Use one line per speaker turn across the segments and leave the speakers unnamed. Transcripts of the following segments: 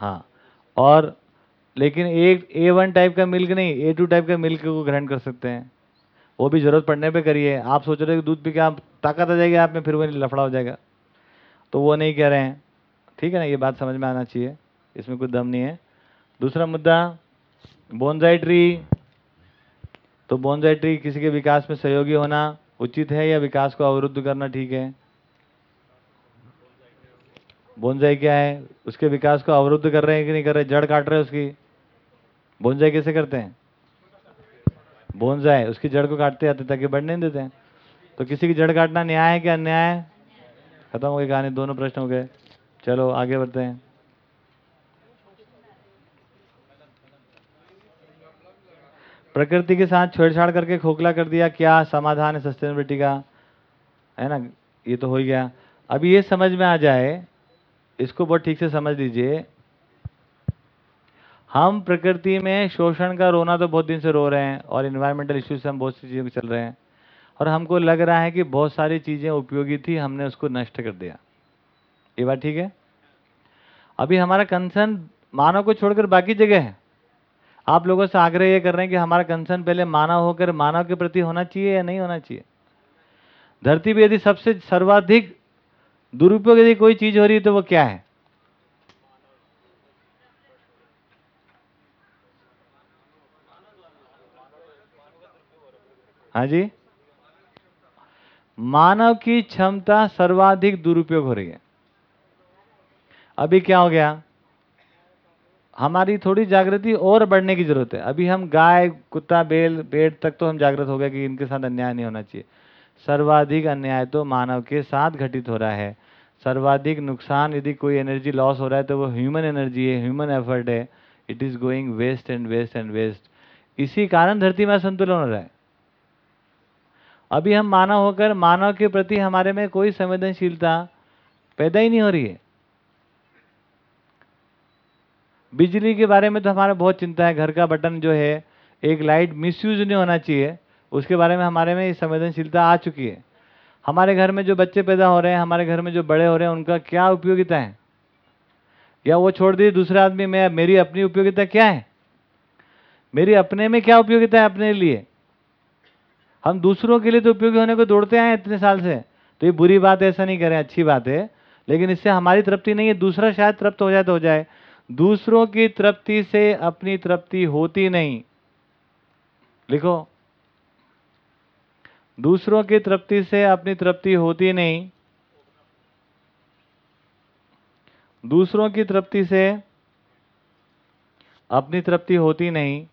हाँ। और लेकिन एक ए वन टाइप का मिल्क नहीं ए टू टाइप का मिल्क को ग्रहण कर सकते हैं। वो भी ज़रूरत पड़ने पे करिए। आप सोच रहे हो कि दूध पी के आप, ताकत आ जाएगी आप में, फिर वो लफड़ा हो जाएगा। तो वो नहीं कह रहे हैं। ठीक है ना? ये बात समझ में आना चाहिए। इसमें कोई दम नहीं है। दूसरा मुद्दा बोनजाई ट्री तो बोनजाई ट्री किसी के विकास में सहयोगी होना उचित है या विकास को अवरुद्ध करना ठीक है? बोनजाई क्या है? उसके विकास को अवरुद्ध कर रहे हैं कि नहीं कर रहे? जड़ काट रहे हैं उसकी। बोनजाई कैसे करते हैं? बोनजाई, उसकी जड़ को काटते आते ताकि बढ़ने नहीं देते तो किसी की जड़ काटना न्याय है क्या? अन्याय है? खत्म हो गई कहानी, दोनों प्रश्न हो गए। चलो, आगे बढ़ते हैं। प्रकृति के साथ छेड़छाड़ करके खोखला कर दिया, क्या समाधान है सस्टेनेबिलिटी का? है ना? ये तो हो ही गया। अभी ये समझ में आ जाए इसको बहुत ठीक से समझ लीजिए। हम प्रकृति में शोषण का रोना तो बहुत दिन से रो रहे हैं और इन्वायरमेंटल इश्यूज़ से हम बहुत सी चीज़ों चल रहे हैं। और हमको लग रहा है कि बहुत सारी चीज़ें उपयोगी थी, हमने उसको नष्ट कर दिया। ये बात ठीक है? अभी हमारा कंसर्न मानव को छोड़कर बाकी जगह है। आप लोगों से आग्रह ये कर रहे हैं कि हमारा कंसर्न पहले मानव होकर मानव के प्रति होना चाहिए या नहीं होना चाहिए? धरती पे यदि सबसे सर्वाधिक दुरुपयोग यदि कोई चीज़ हो रही है तो वो क्या है? हाँ जी? मानव की क्षमता सर्वाधिक दुरुपयोग हो रही है। अभी क्या हो गया? हमारी थोड़ी जागृति और बढ़ने की ज़रूरत है। अभी हम गाय, कुत्ता, बेल, पेड़ तक तो हम जागृत हो गए कि इनके साथ अन्याय नहीं होना चाहिए। सर्वाधिक अन्याय तो मानव के साथ घटित हो रहा है। सर्वाधिक नुकसान यदि कोई एनर्जी लॉस हो रहा है तो वो ह्यूमन एनर्जी है ह्यूमन एफर्ट है। It is going waste and waste and waste इसी कारण धरती में संतुलन हो रहा है। अभी हम मानव होकर, मानव के प्रति हमारे में कोई संवेदनशीलता पैदा ही नहीं हो रही है। बिजली के बारे में तो हमारा बहुत चिंता है। घर का बटन जो है, एक लाइट मिसयूज नहीं होना चाहिए। उसके बारे में, हमारे में संवेदनशीलता आ चुकी है। हमारे घर में जो बच्चे पैदा हो रहे हैं, हमारे घर में जो बड़े हो रहे हैं, उनका क्या उपयोगिता है? या वो छोड़ दिए, दूसरे आदमी में, मेरी अपनी उपयोगिता क्या है? मेरी अपने में क्या उपयोगिता है अपने लिए? हम दूसरों के लिए तो उपयोगी होने को दौड़ते आए इतने साल से। तो ये बुरी बात ऐसा नहीं करें अच्छी बात है। लेकिन इससे हमारी तृप्ति नहीं है, दूसरा शायद तृप्त हो जाए तो हो जाए। दूसरों की तृप्ति से अपनी तृप्ति होती नहीं। लिखो दूसरों की तृप्ति से अपनी तृप्ति होती नहीं। दूसरों की तृप्ति से अपनी तृप्ति होती नहीं।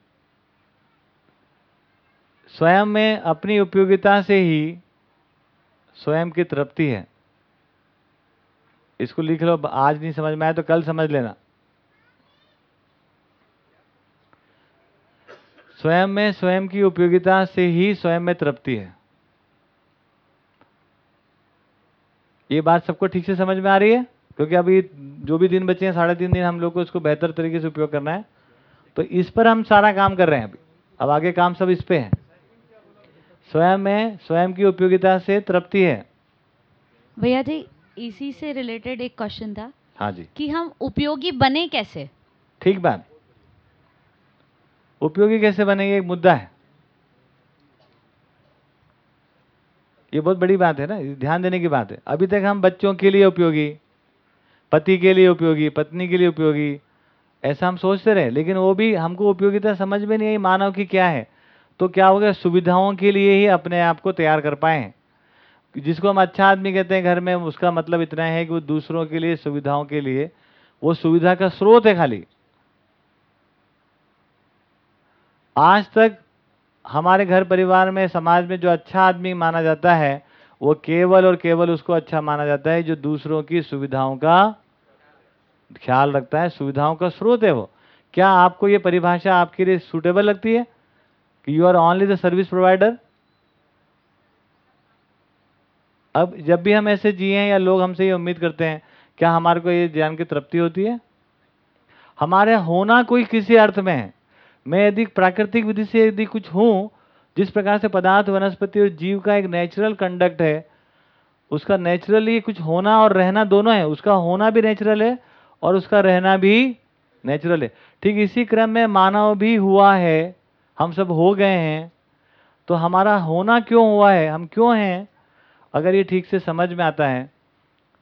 स्वयं में अपनी उपयोगिता से ही स्वयं की तृप्ति है। इसको लिख लो आज नहीं समझ में आया तो कल समझ लेना। स्वयं में स्वयं की उपयोगिता से ही स्वयं में तृप्ति है। ये बात सबको ठीक से समझ में आ रही है? क्योंकि अभी जो भी दिन बचे हैं साढ़े तीन दिन हम लोग को इसको बेहतर तरीके से उपयोग करना है। तो इस पर हम सारा काम कर रहे हैं अभी। अब आगे काम सब इस पे है। स्वयं में स्वयं की उपयोगिता से तृप्ति है।
भैया जी इसी से रिलेटेड एक क्वेश्चन था
हाँ जी।
कि हम उपयोगी बने कैसे?
ठीक बात। उपयोगी कैसे बने बनेंगे? एक मुद्दा है। ये बहुत बड़ी बात है ना ध्यान देने की बात है। अभी तक हम बच्चों के लिए उपयोगी, पति के लिए उपयोगी, पत्नी के लिए उपयोगी, ऐसा हम सोचते रहे, लेकिन वो भी हमको उपयोगिता समझ में नहीं आई मानव की क्या है। तो क्या हो गया, सुविधाओं के लिए ही अपने आप को तैयार कर पाए हैं। जिसको हम अच्छा आदमी कहते हैं घर में, उसका मतलब इतना है कि वो दूसरों के लिए, सुविधाओं के लिए, वो सुविधा का स्रोत है खाली। आज तक हमारे घर परिवार में, समाज में जो अच्छा आदमी माना जाता है, वो केवल और केवल उसको अच्छा माना जाता है जो दूसरों की सुविधाओं का ख्याल रखता है, सुविधाओं का स्रोत है वो। क्या आपको ये परिभाषा आपके लिए सुटेबल लगती है? कि you are only the service provider अब जब भी हम ऐसे जिए हैं या लोग हमसे ये उम्मीद करते हैं, क्या हमारे को ये ज्ञान की तृप्ति होती है? हमारे होना कोई किसी अर्थ में है। मैं यदि प्राकृतिक विधि से यदि कुछ हूँ, जिस प्रकार से पदार्थ, वनस्पति और जीव का एक नेचुरल कंडक्ट है, उसका नेचुरली कुछ होना और रहना दोनों है, उसका होना भी नेचुरल है और उसका रहना भी नेचुरल है। ठीक इसी क्रम में मानव भी हुआ है, हम सब हो गए हैं तो हमारा होना क्यों हुआ है, हम क्यों हैं, अगर ये ठीक से समझ में आता है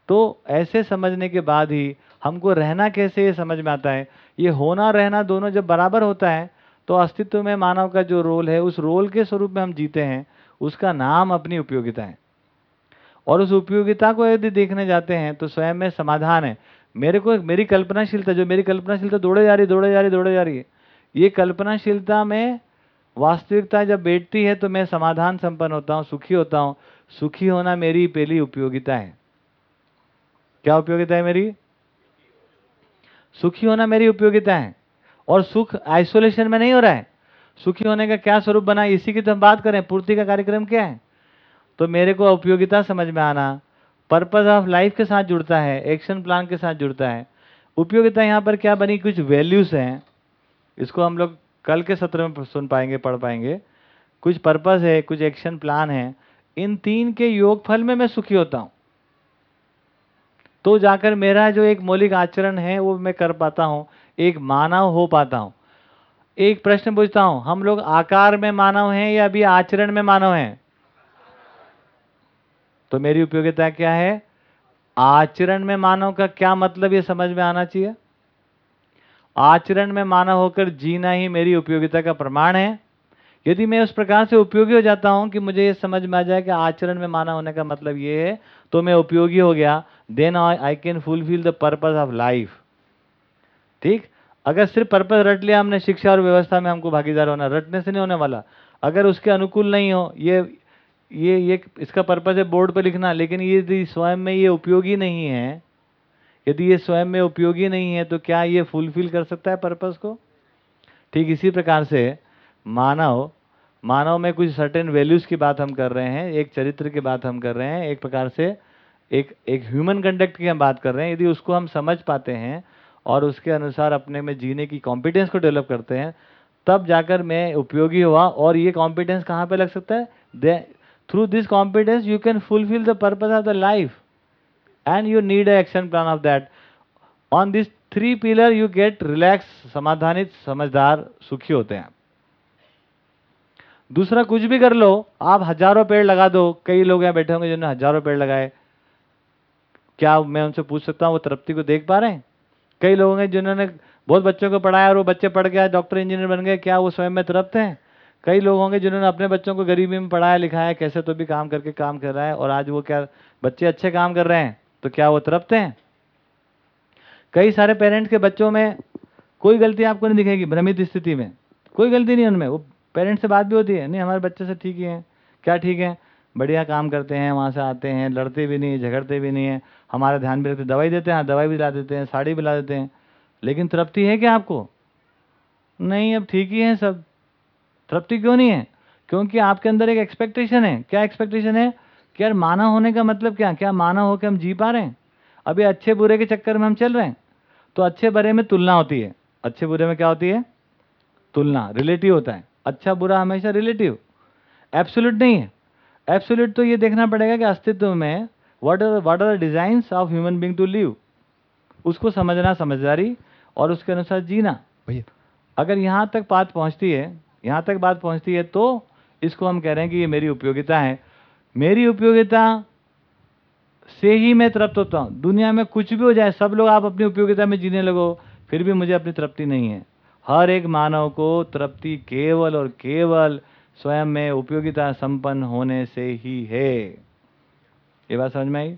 तो ऐसे समझने के बाद ही हमको रहना कैसे ये समझ में आता है? ये होना रहना दोनों जब बराबर होता है तो अस्तित्व में मानव का जो रोल है, उस रोल के स्वरूप में हम जीते हैं, उसका नाम अपनी उपयोगिता है। और उस उपयोगिता को यदि देखने जाते हैं तो स्वयं में समाधान है। मेरे को, मेरी कल्पनाशीलता, जो मेरी कल्पनाशीलता दौड़े जा रही दौड़े जा रही दौड़े जा रही है, ये कल्पनाशीलता में वास्तविकता जब बैठती है तो मैं समाधान संपन्न होता हूँ, सुखी होता हूँ। सुखी होना मेरी पहली उपयोगिता है। क्या उपयोगिता है मेरी? सुखी होना मेरी उपयोगिता है। और सुख आइसोलेशन में नहीं हो रहा है। सुखी होने का क्या स्वरूप बना इसी की तो हम बात करें। पूर्ति का कार्यक्रम क्या है? तो मेरे को उपयोगिता समझ में आना। पर्पज ऑफ़ लाइफ के साथ जुड़ता है। एक्शन प्लान के साथ जुड़ता है। उपयोगिता यहाँ पर क्या बनी? कुछ वैल्यूज़ हैं। इसको हम लोग कल के सत्र में सुन पाएँगे, पढ़ पाएँगे। कुछ पर्पज है, कुछ एक्शन प्लान है। इन तीन के योग फल में मैं सुखी होता हूँ। तो जाकर मेरा जो एक मौलिक आचरण है, वो मैं कर पाता हूँ। एक मानव हो पाता हूँ। एक प्रश्न पूछता हूँ, हम लोग आकार में मानव हैं या अभी आचरण में मानव हैं? तो मेरी उपयोगिता क्या है? आचरण में मानव का क्या मतलब ये समझ में आना चाहिए? आचरण में मानव होकर जीना ही मेरी उपयोगिता का प्रमाण है। यदि मैं उस प्रकार से उपयोगी हो जाता हूँ कि मुझे ये समझ में आ जाए कि आचरण में मानव होने का मतलब ये है तो मैं उपयोगी हो गया। Then I can fulfil the purpose of life ठीक? अगर सिर्फ़ पर्पज रट लिया हमने शिक्षा और व्यवस्था में हमको भागीदार होना, रटने से नहीं होने वाला। अगर उसके अनुकूल नहीं हो, ये ये ये, इसका पर्पज है बोर्ड पर लिखना, लेकिन ये यदि स्वयं में ये उपयोगी नहीं है, यदि ये स्वयं में उपयोगी नहीं है तो क्या ये फुलफिल कर सकता है पर्पज को? ठीक, इसी प्रकार से मानव मानव में कुछ सर्टेन वैल्यूज़ की बात हम कर रहे हैं, एक चरित्र की बात हम कर रहे हैं, एक प्रकार से एक एक ह्यूमन कंडक्ट की हम बात कर रहे हैं। यदि उसको हम समझ पाते हैं और उसके अनुसार अपने में जीने की कॉम्पिटेंस को डेवलप करते हैं, तब जाकर मैं उपयोगी हुआ। और ये कॉम्पिटेंस कहाँ पे लग सकता है? Through this competence, you can fulfill the purpose of the life, and you need a action plan of that. On this three pillar, you get relaxed समाधानित समझदार सुखी होते हैं। दूसरा, कुछ भी कर लो, आप हज़ारों पेड़ लगा दो। कई लोग यहाँ बैठे होंगे जिन्होंने हज़ारों पेड़ लगाए। क्या मैं उनसे पूछ सकता हूँ, वो तृप्ति को देख पा रहे हैं? कई लोग हैं जिन्होंने बहुत बच्चों को पढ़ाया और वो बच्चे पढ़ के डॉक्टर इंजीनियर बन गए, क्या वो स्वयं में तृप्त हैं? कई लोग होंगे जिन्होंने अपने बच्चों को गरीबी में पढ़ाया, लिखाया, कैसे तो भी काम करके काम कर रहा है और आज वो क्या बच्चे अच्छे काम कर रहे हैं तो क्या वो तृप्त हैं? कई सारे पेरेंट्स के बच्चों में कोई गलती आपको नहीं दिखेगी, भ्रमित स्थिति में। कोई गलती नहीं उनमें, वो पेरेंट्स से बात भी होती है, नहीं, हमारे बच्चे से ठीक ही हैं, क्या ठीक है? बढ़िया काम करते हैं, वहाँ से आते हैं, लड़ते भी नहीं, झगड़ते भी नहीं है हमारा ध्यान भी रखते दवाई देते हैं दवाई भी ला देते हैं, साड़ी भी ला देते हैं। लेकिन तृप्ति है क्या आपको? नहीं, अब ठीक ही है सब। तृप्ति क्यों नहीं है? क्योंकि आपके अंदर एक एक्सपेक्टेशन है। क्या एक्सपेक्टेशन है? कि यार माना होने का मतलब क्या? क्या मानव होकर हम जी पा रहे हैं? अभी अच्छे बुरे के चक्कर में हम चल रहे हैं। तो अच्छे बुरे में तुलना होती है। अच्छे बुरे में क्या होती है? तुलना रिलेटिव होता है। अच्छा बुरा हमेशा रिलेटिव एब्सोल्यूट नहीं है। एब्सोल्यूट तो ये देखना पड़ेगा कि अस्तित्व में what are what are the designs of human being to live उसको समझना समझदारी और उसके अनुसार जीना। भैया। अगर यहाँ तक बात पहुँचती है यहाँ तक बात पहुँचती है तो इसको हम कह रहे हैं कि ये मेरी उपयोगिता है। मेरी उपयोगिता से ही मैं तृप्त होता हूँ। दुनिया में कुछ भी हो जाए सब लोग आप अपनी उपयोगिता में जीने लगो फिर भी मुझे अपनी तृप्ति नहीं है। हर एक मानव को तृप्ति केवल और केवल स्वयं में उपयोगिता संपन्न होने से ही है। ये बात समझ में आई?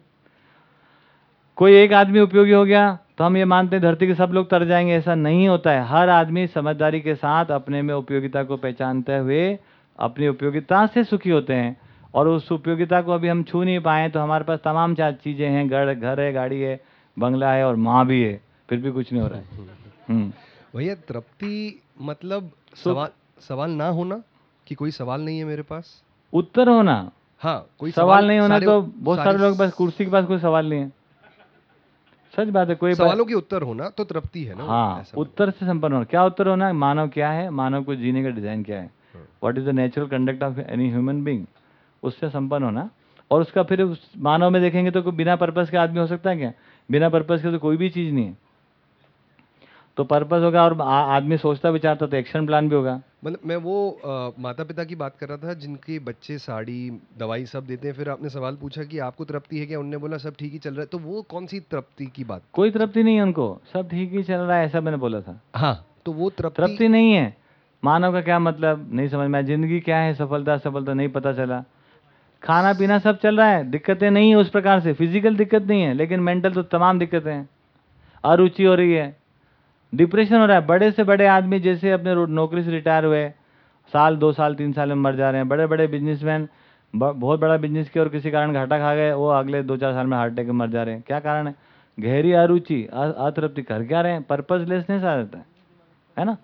कोई एक आदमी उपयोगी हो गया तो हम ये मानते हैं धरती के सब लोग तर जाएँगे ऐसा नहीं होता है। हर आदमी समझदारी के साथ अपने में उपयोगिता को पहचानते हुए अपनी उपयोगिता से सुखी होते हैं। और उस उपयोगिता को अभी हम छू नहीं पाए तो हमारे पास तमाम चार चीज़ें हैं घर घर है गाड़ी है बंगला है और माँ भी है फिर भी कुछ नहीं हो रहा है। हम्म।
भैया तृप्ति मतलब सवाल सवाल ना होना कि कोई सवाल नहीं है मेरे पास?
उत्तर होना।
हाँ कोई
सवाल सवाल नहीं होना तो बहुत सारे लोग बस कुर्सी के पास कोई सवाल नहीं है। सच बात है कोई
सवालों की उत्तर होना तो तृप्ति है ना
हाँ उत्तर से संपन्न होना। क्या उत्तर होना? मानव क्या है? मानव को जीने का डिज़ाइन क्या है? What is the natural conduct of any human being उससे संपन्न होना। और उसका फिर उस मानव में देखेंगे तो कोई बिना पर्पज के आदमी हो सकता है क्या? बिना पर्पज के तो कोई भी चीज़ नहीं है। तो पर्पस होगा और आदमी सोचता विचारता तो एक्शन प्लान भी होगा।
मतलब मैं वो आ, माता पिता की बात कर रहा था जिनके बच्चे साड़ी दवाई सब देते हैं फिर आपने सवाल पूछा कि आपको तृप्ति है क्या? उनने बोला सब ठीक ही चल रहा है। तो वो कौन सी तृप्ति की बात?
कोई तृप्ति नहीं है उनको। सब ठीक ही चल रहा है ऐसा मैंने बोला था।
हाँ तो वो तृप्ति
तृप्ति नहीं है। मानव का क्या मतलब? नहीं समझ में ज़िंदगी क्या है? सफलता सफलता नहीं पता चला। खाना पीना सब चल रहा है। दिक्कतें नहीं है उस प्रकार से। फ़िज़िकल दिक्कत नहीं है लेकिन मेंटल तो तमाम दिक्कतें हैं। अरुचि हो रही है। डिप्रेशन हो रहा है। बड़े से बड़े आदमी जैसे अपने नौकरी से रिटायर हुए, साल, दो साल, तीन साल में मर जा रहे हैं। बड़े बड़े बिजनेसमैन बहुत बड़ा बिज़नेस किया और किसी कारण घाटा खा गए, वो अगले दो चार साल में हार्ट अटैक मर जा रहे हैं। क्या कारण है? गहरी अरुचि अतृप्ति कर क्या रहे हैं? पर्पजलेसनेस आ जाता है है ना?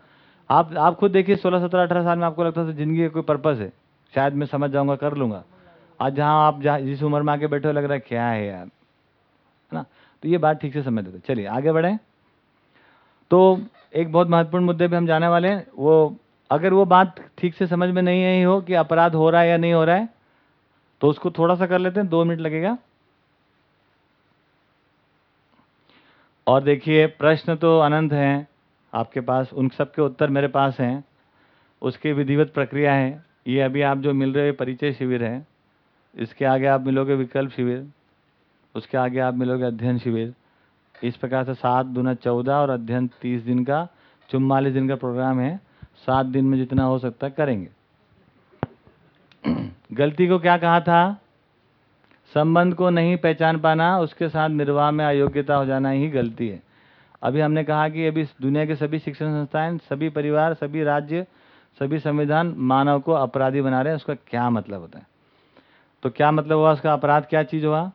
आप आप खुद देखिए, सोलह, सत्रह, अठारह साल में आपको लगता था ज़िंदगी का कोई पर्पज़ है। शायद मैं समझ जाऊँगा, कर लूँगा। आज जहाँ आप जहाँ, जिस उम्र में आके बैठे हो, लग रहा है, क्या है यार? है ना? तो ये बात ठीक से समझ लेते चलिए, आगे बढ़ें। तो एक बहुत महत्वपूर्ण मुद्दे पे हम जाने वाले हैं। वो, अगर वो बात ठीक से समझ में नहीं आई हो कि अपराध हो रहा है या नहीं हो रहा है तो उसको थोड़ा सा कर लेते हैं, दो मिनट लगेगा। और देखिए, प्रश्न तो अनंत हैं, आपके पास, उन सब के उत्तर मेरे पास हैं। उसकी विधिवत प्रक्रिया है। ये अभी आप जो मिल रहे परिचय शिविर है। इसके आगे आप मिलोगे विकल्प शिविर। उसके आगे आप मिलोगे अध्ययन शिविर। इस प्रकार से सात दूना चौदह और अध्ययन तीस दिन का चुम्बालीस दिन का प्रोग्राम है। सात दिन में जितना हो सकता करेंगे। गलती को क्या कहा था? संबंध को नहीं पहचान पाना, उसके साथ निर्वाह में अयोग्यता हो जाना ही गलती है। अभी हमने कहा कि अभी दुनिया के सभी शिक्षण संस्थाएँ, सभी परिवार, सभी राज्य, सभी संविधान मानव को अपराधी बना रहे हैं, उसका क्या मतलब होता है? तो क्या मतलब हुआ? उसका अपराध क्या चीज़ हुआ?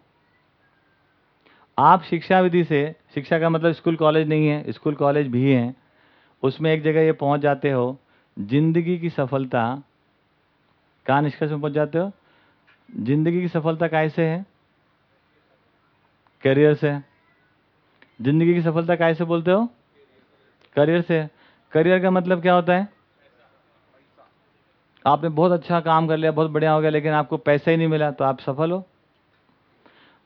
आप शिक्षा विधि से, शिक्षा का मतलब स्कूल कॉलेज नहीं है, स्कूल कॉलेज भी हैं, उसमें एक जगह ये पहुँच जाते हो, ज़िंदगी की सफलता कहाँ निष्कर्ष में पहुँच जाते हो? ज़िंदगी की सफलता कैसे है? करियर से। ज़िंदगी की सफलता कैसे बोलते हो? करियर से। करियर का मतलब क्या होता है? आपने बहुत अच्छा काम कर लिया, बहुत बढ़िया हो गया, लेकिन आपको पैसा ही नहीं मिला तो आप सफल हो।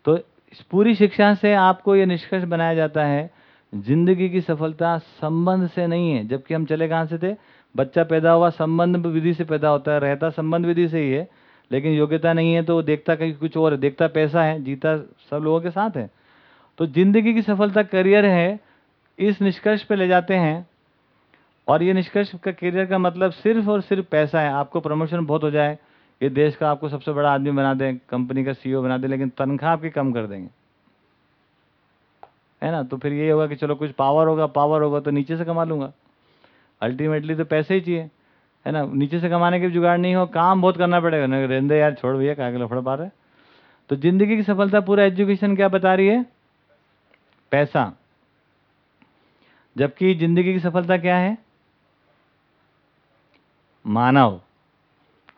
तो इस पूरी शिक्षा से आपको ये निष्कर्ष बनाया जाता है, ज़िंदगी की सफलता संबंध से नहीं है, जबकि हम चले कहाँ से थे? बच्चा पैदा हुआ, संबंध विधि से पैदा होता है, रहता संबंध विधि से ही है, लेकिन योग्यता नहीं है तो वो देखता कहीं कुछ और है, देखता पैसा है, जीता सब लोगों के साथ है। तो ज़िंदगी की सफलता करियर है, इस निष्कर्ष पे ले जाते हैं, और ये निष्कर्ष का करियर का मतलब सिर्फ़ और सिर्फ़ पैसा है, आपको प्रमोशन बहुत हो जाए ये देश का आपको सबसे बड़ा आदमी बना दें कंपनी का सीईओ बना दें, लेकिन तनख्वाह आपकी कम कर देंगे। है ना? तो फिर ये होगा कि चलो कुछ पावर होगा पावर होगा तो नीचे से कमा लूँगा। अल्टीमेटली तो पैसे ही चाहिए, है ना? नीचे से कमाने के जुगाड़ नहीं हो, काम बहुत करना पड़ेगा। ना रेंदे यार, छोड़ भैया क्या लफड़ पा रहे तो ज़िंदगी की सफलता, पूरा एजुकेशन क्या बता रही है? पैसा। जबकि ज़िंदगी की सफलता क्या है? मानव।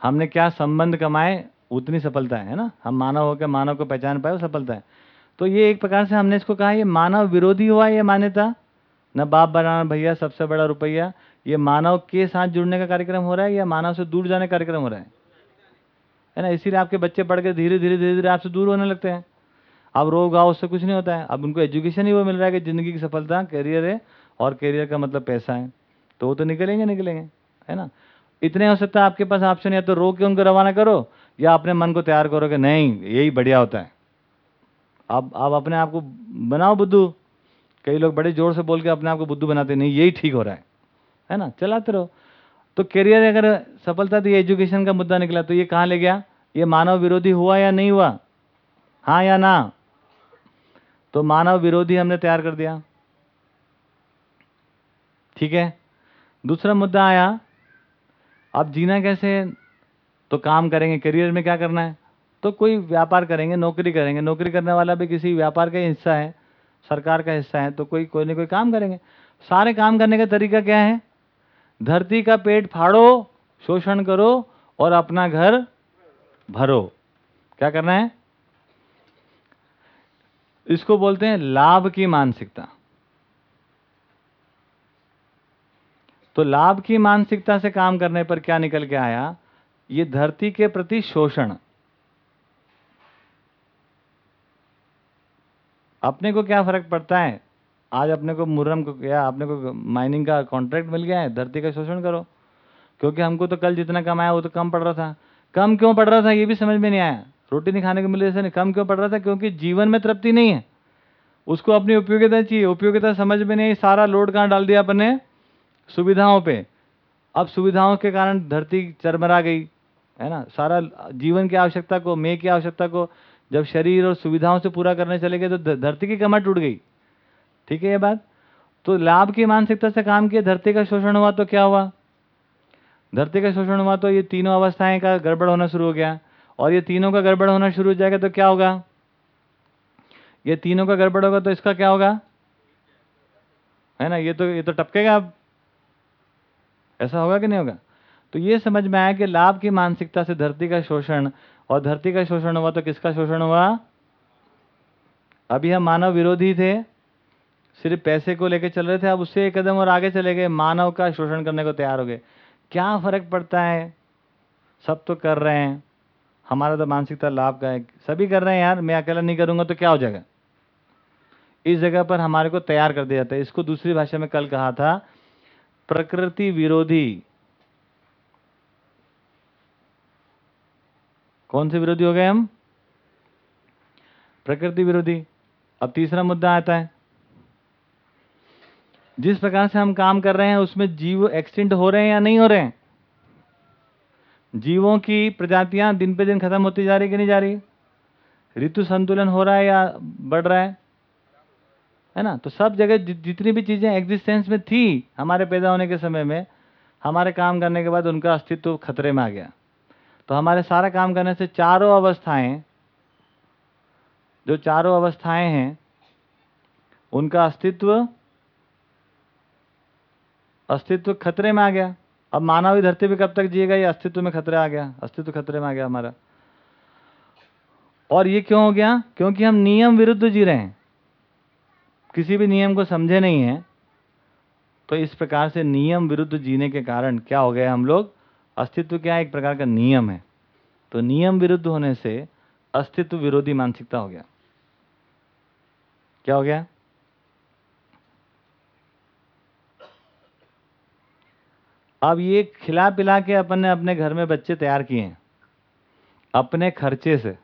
हमने क्या संबंध कमाए, उतनी सफलता है ना? हम मानव होकर मानव को पहचान पाए वो सफलता है। तो ये एक प्रकार से हमने इसको कहा, ये मानव विरोधी हुआ ये मान्यता। न बाप बनाना भैया, सबसे बड़ा रुपया। ये मानव के साथ जुड़ने का कार्यक्रम हो रहा है या मानव से दूर जाने का कार्यक्रम हो रहा है? है ना? इसीलिए आपके बच्चे पढ़ के धीरे धीरे धीरे धीरे आपसे दूर होने लगते हैं। अब रोग गाँव उससे कुछ नहीं होता है। अब उनको एजुकेशन ही वो मिल रहा है कि ज़िंदगी की सफलता करियर है और करियर का मतलब पैसा है। तो वो तो निकलेंगे निकलेंगे, है ना? इतने हो सकता है आपके पास ऑप्शन या तो रोक के उनको रवाना करो, या अपने मन को तैयार करो कि नहीं, यही बढ़िया होता है। आप आप अपने आप को बनाओ बुद्धू। कई लोग बड़े ज़ोर से बोल के अपने आप को बुद्धू बनाते नहीं, यही ठीक हो रहा है। है ना? चलाते रहो। तो करियर अगर सफलता थी एजुकेशन का मुद्दा निकला तो ये कहाँ ले गया? ये मानव विरोधी हुआ या नहीं हुआ? हाँ या ना? तो मानव विरोधी हमने तैयार कर दिया। ठीक है? दूसरा मुद्दा आया अब जीना कैसे है? तो काम करेंगे करियर में क्या करना है? तो कोई व्यापार करेंगे, नौकरी करेंगे। नौकरी करने वाला भी किसी व्यापार का हिस्सा है, सरकार का हिस्सा है तो कोई कोई ना कोई काम करेंगे। सारे काम करने का तरीका क्या है? धरती का पेट फाड़ो, शोषण करो और अपना घर भरो। क्या करना है? इसको बोलते हैं लाभ की मानसिकता। तो लाभ की मानसिकता से काम करने पर क्या निकल के आया? ये धरती के प्रति शोषण। अपने को क्या फ़र्क पड़ता है? आज अपने को मुर्रम को क्या अपने को माइनिंग का कॉन्ट्रैक्ट मिल गया है, धरती का शोषण करो। क्योंकि हमको तो कल जितना कमाया वो तो कम पड़ रहा था। कम क्यों पड़ रहा था ये भी समझ में नहीं आया। रोटी नहीं खाने को मिले जैसे नहीं, कम क्यों पड़ रहा था? क्योंकि जीवन में तृप्ति नहीं है। उसको अपनी उपयोगिता चाहिए। उपयोगिता समझ में नहीं सारा लोड कहाँ डाल दिया अपने सुविधाओं पे। अब सुविधाओं के कारण धरती चरमरा गई, है ना? सारा जीवन की आवश्यकता को मैं की आवश्यकता को जब शरीर और सुविधाओं से पूरा करने चले गए तो धरती की कमर टूट गई। ठीक है ये बात? तो लाभ की मानसिकता से काम किए धरती का शोषण हुआ तो क्या हुआ? धरती का शोषण हुआ तो ये तीनों अवस्थाएँ का गड़बड़ होना शुरू हो गया। और ये तीनों का गड़बड़ होना शुरू हो जाएगा तो क्या होगा? ये तीनों का गड़बड़ होगा तो इसका क्या होगा? है ना? ये तो ये तो टपकेगा अब। ऐसा होगा कि नहीं होगा? तो ये समझ में आया कि लाभ की मानसिकता से धरती का शोषण, और धरती का शोषण हुआ तो किसका शोषण हुआ? अभी हम मानव विरोधी थे, सिर्फ़ पैसे को लेकर चल रहे थे, अब उससे एक कदम और आगे चले गए, मानव का शोषण करने को तैयार हो गए। क्या फ़र्क पड़ता है? सब तो कर रहे हैं। हमारा तो मानसिकता लाभ का है सभी कर रहे हैं यार, मैं अकेला नहीं करूँगा तो क्या हो जाएगा? इस जगह पर हमारे को तैयार कर दिया जाता है। इसको दूसरी भाषा में कल कहा था प्रकृति विरोधी। कौन से विरोधी हो गए हम? प्रकृति विरोधी। अब तीसरा मुद्दा आता है। जिस प्रकार से हम काम कर रहे हैं, उसमें जीव एक्सटिंट हो रहे हैं या नहीं हो रहे हैं? जीवों की प्रजातियाँ दिन पे दिन खत्म होती जा रही कि नहीं जा रही ऋतु संतुलन हो रहा है या बढ़ रहा है? है ना? तो सब जगह जितनी भी चीज़ें एग्जिस्टेंस में थी, हमारे पैदा होने के समय में, हमारे काम करने के बाद उनका अस्तित्व खतरे में आ गया। तो हमारे सारा काम करने से चारों अवस्थाएँ, जो चारों अवस्थाएँ हैं, उनका अस्तित्व अस्तित्व खतरे में आ गया। अब मानव धरती पे कब तक जिएगा? ये अस्तित्व में खतरे आ गया। अस्तित्व खतरे में आ गया हमारा। और ये क्यों हो गया? क्योंकि हम नियम विरुद्ध जी रहे हैं। किसी भी नियम को समझे नहीं है तो इस प्रकार से नियम विरुद्ध जीने के कारण क्या हो गया हम लोग? अस्तित्व क्या एक प्रकार का नियम है। तो नियम विरुद्ध होने से अस्तित्व विरोधी मानसिकता हो गया। क्या हो गया? अब ये खिला पिला के अपन ने अपने घर में बच्चे तैयार किए हैं, अपने खर्चे से।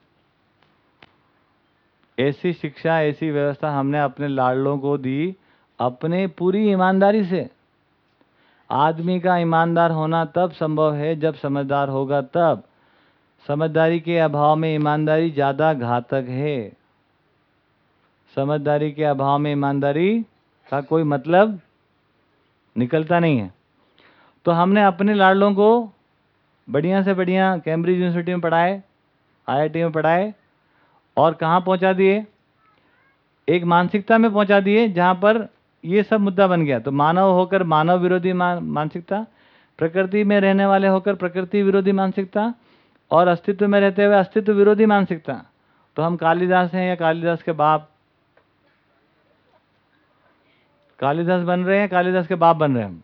ऐसी शिक्षा, ऐसी व्यवस्था हमने अपने लाडलों को दी अपने पूरी ईमानदारी से। आदमी का ईमानदार होना तब संभव है जब समझदार होगा तब। समझदारी के अभाव में ईमानदारी ज़्यादा घातक है। समझदारी के अभाव में ईमानदारी का कोई मतलब निकलता नहीं है। तो हमने अपने लाडलों को बढ़िया से बढ़िया कैम्ब्रिज यूनिवर्सिटी में पढ़ाए आईआईटी में पढ़ाए और कहाँ पहुँचा दिए? एक मानसिकता में पहुँचा दिए, जहाँ पर ये सब मुद्दा बन गया। तो मानव होकर मानव विरोधी मानसिकता, प्रकृति में रहने वाले होकर प्रकृति विरोधी मानसिकता, और अस्तित्व में रहते हुए अस्तित्व विरोधी मानसिकता। तो हम कालिदास हैं या कालिदास के बाप? कालिदास बन रहे हैं कालिदास के बाप बन रहे हैं हम?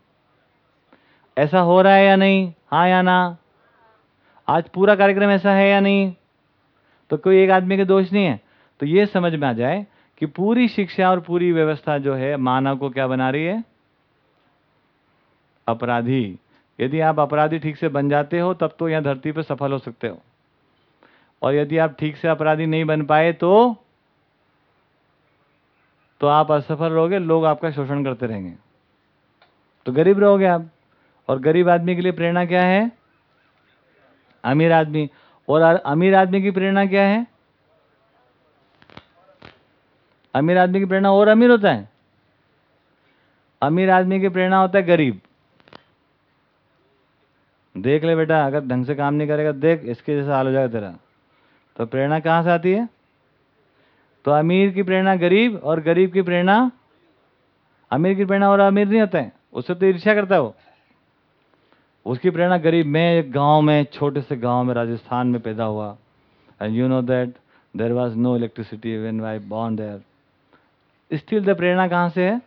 ऐसा हो रहा है या नहीं? हाँ या ना? आज पूरा कार्यक्रम ऐसा है या नहीं? तो कोई एक आदमी के दोष नहीं है। तो ये समझ में आ जाए कि पूरी शिक्षा और पूरी व्यवस्था जो है, मानव को क्या बना रही है? अपराधी। यदि आप अपराधी ठीक से बन जाते हो, तब तो यहाँ धरती पर सफल हो सकते हो। और यदि आप ठीक से अपराधी नहीं बन पाए तो तो आप असफल रहोगे, लोग आपका शोषण करते रहेंगे। तो गरीब रहोगे आप। और गरीब आदमी के लिए प्रेरणा क्या है? अमीर आदमी। और अमीर आदमी की प्रेरणा क्या है? अमीर आदमी की प्रेरणा और अमीर होता है। अमीर आदमी की प्रेरणा होता है गरीब। देख ले बेटा, अगर ढंग से काम नहीं करेगा, देख, इसके जैसा हाल हो जाएगा तेरा। तो प्रेरणा कहाँ से आती है? तो अमीर की प्रेरणा गरीब और गरीब की प्रेरणा, अमीर की प्रेरणा और अमीर नहीं होता है। उससे तो ईर्ष्या करता है वो। उसकी प्रेरणा गरीब, मैं एक गाँव में, छोटे से गाँव में, राजस्थान में पैदा हुआ। And you know that there was no electricity when I born there still the प्रेरणा कहाँ से है?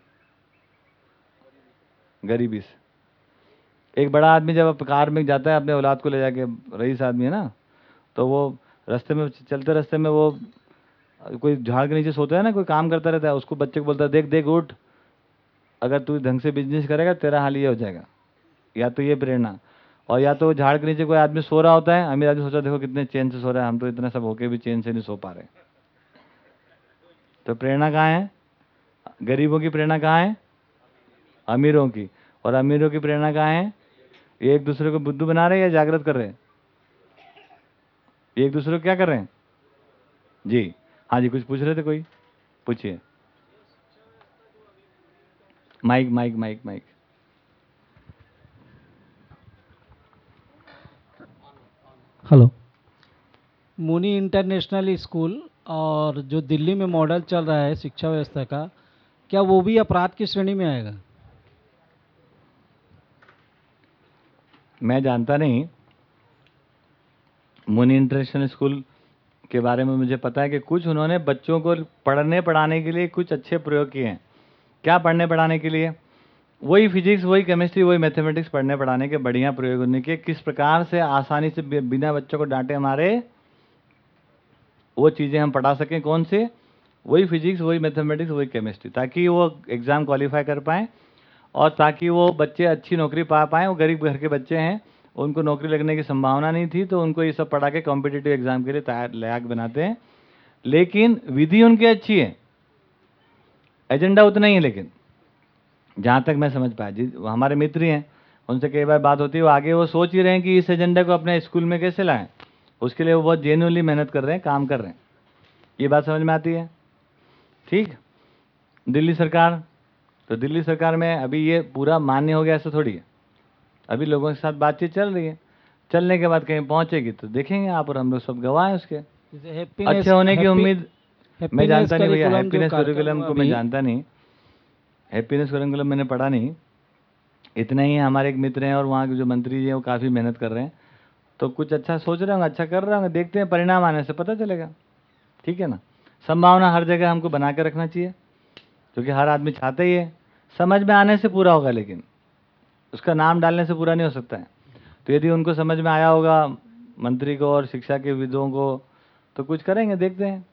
गरीबी से। एक बड़ा आदमी जब कार में जाता है, अपने औलाद को ले जाके, रईस आदमी है ना तो वो रास्ते में चलते रास्ते में वो, कोई झाड़ के नीचे सोता है ना, कोई काम करता रहता है, उसको बच्चे को बोलता है, देख देख, उठ। अगर तू ढंग से बिज़नेस करेगा, तेरा हाल ये हो जाएगा। या तो ये प्रेरणा, और या तो झाड़ के नीचे कोई आदमी सो रहा होता है, अमीर आदमी सोचा, देखो कितने चैन से सो रहा है, हम तो इतना सब होके भी चैन से नहीं सो पा रहे तो प्रेरणा कहाँ है? गरीबों की प्रेरणा कहाँ है? अमीरों की। और अमीरों की प्रेरणा कहाँ है? ये एक दूसरे को बुद्धू बना रहे हैं या जागृत कर रहे हैं? एक दूसरे को क्या कर रहे हैं? जी। हाँ जी, कुछ पूछ रहे थे कोई? पूछिए। Mic mic mic mic.
Hello Muni international school और जो दिल्ली में मॉडल चल रहा है शिक्षा व्यवस्था का क्या वो भी अपराध की श्रेणी में आएगा?
मैं जानता नहीं। मुनि इंटरनेशनल स्कूल के बारे में मुझे पता है कि कुछ उन्होंने बच्चों को पढ़ने पढ़ाने के लिए कुछ अच्छे प्रयोग किए हैं। क्या पढ़ने पढ़ाने के लिए? वही फिजिक्स वही केमिस्ट्री वही मैथमेटिक्स पढ़ने, पढ़ाने के बढ़िया प्रयोग होने के किस प्रकार से आसानी से बिना बच्चों को डांटे हमारे वो चीज़ें हम पढ़ा सकें, कौन से? वही फिजिक्स वही मैथमेटिक्स वही केमिस्ट्री ताकि वो एग्ज़ाम क्वालिफाई कर पाएँ और ताकि वो बच्चे अच्छी नौकरी पा पाएँ। वो गरीब घर के बच्चे हैं, उनको नौकरी लगने की संभावना नहीं थी तो उनको ये सब पढ़ा के कॉम्पिटेटिव एग्ज़ाम के लिए तैयार, लायक बनाते हैं। लेकिन विधि उनकी अच्छी है। एजेंडा उतना ही है लेकिन। जहाँ तक मैं समझ पाया जी हमारे मित्र हैं उनसे कई बार बात होती है वो आगे वो सोच ही रहे हैं कि इस एजेंडा को अपने स्कूल में कैसे लाएँ। उसके लिए वो बहुत जेन्यूनली मेहनत कर रहे हैं काम कर रहे हैं। ये बात समझ में आती है? ठीक। दिल्ली सरकार तो दिल्ली सरकार में अभी ये पूरा मान्य हो गया ऐसा थोड़ी है। अभी लोगों के साथ बातचीत चल रही है। चलने के बाद कहीं पहुंचेगी तो देखेंगे आप और हम लोग सब गवाह हैं उसके। अच्छे होने की उम्मीद मैं जानता नहीं भैया हैप्पीनेस करिकुलम को मैं जानता नहीं। हैप्पीनेस करिकुलम मैंने पढ़ा नहीं। इतना ही हमारे एक मित्र हैं और वहाँ के जो मंत्री जी हैं, वो काफ़ी मेहनत कर रहे हैं। तो कुछ अच्छा सोच रहे होंगे अच्छा कर रहे होंगे, देखते हैं, परिणाम आने से पता चलेगा। ठीक है ना? संभावना हर जगह हमको बना के रखना चाहिए, क्योंकि हर आदमी चाहता ही है। समझ में आने से पूरा होगा, लेकिन उसका नाम डालने से पूरा नहीं हो सकता है। तो यदि उनको समझ में आया होगा, मंत्री को और शिक्षा के विदों को तो कुछ करेंगे, देखते हैं।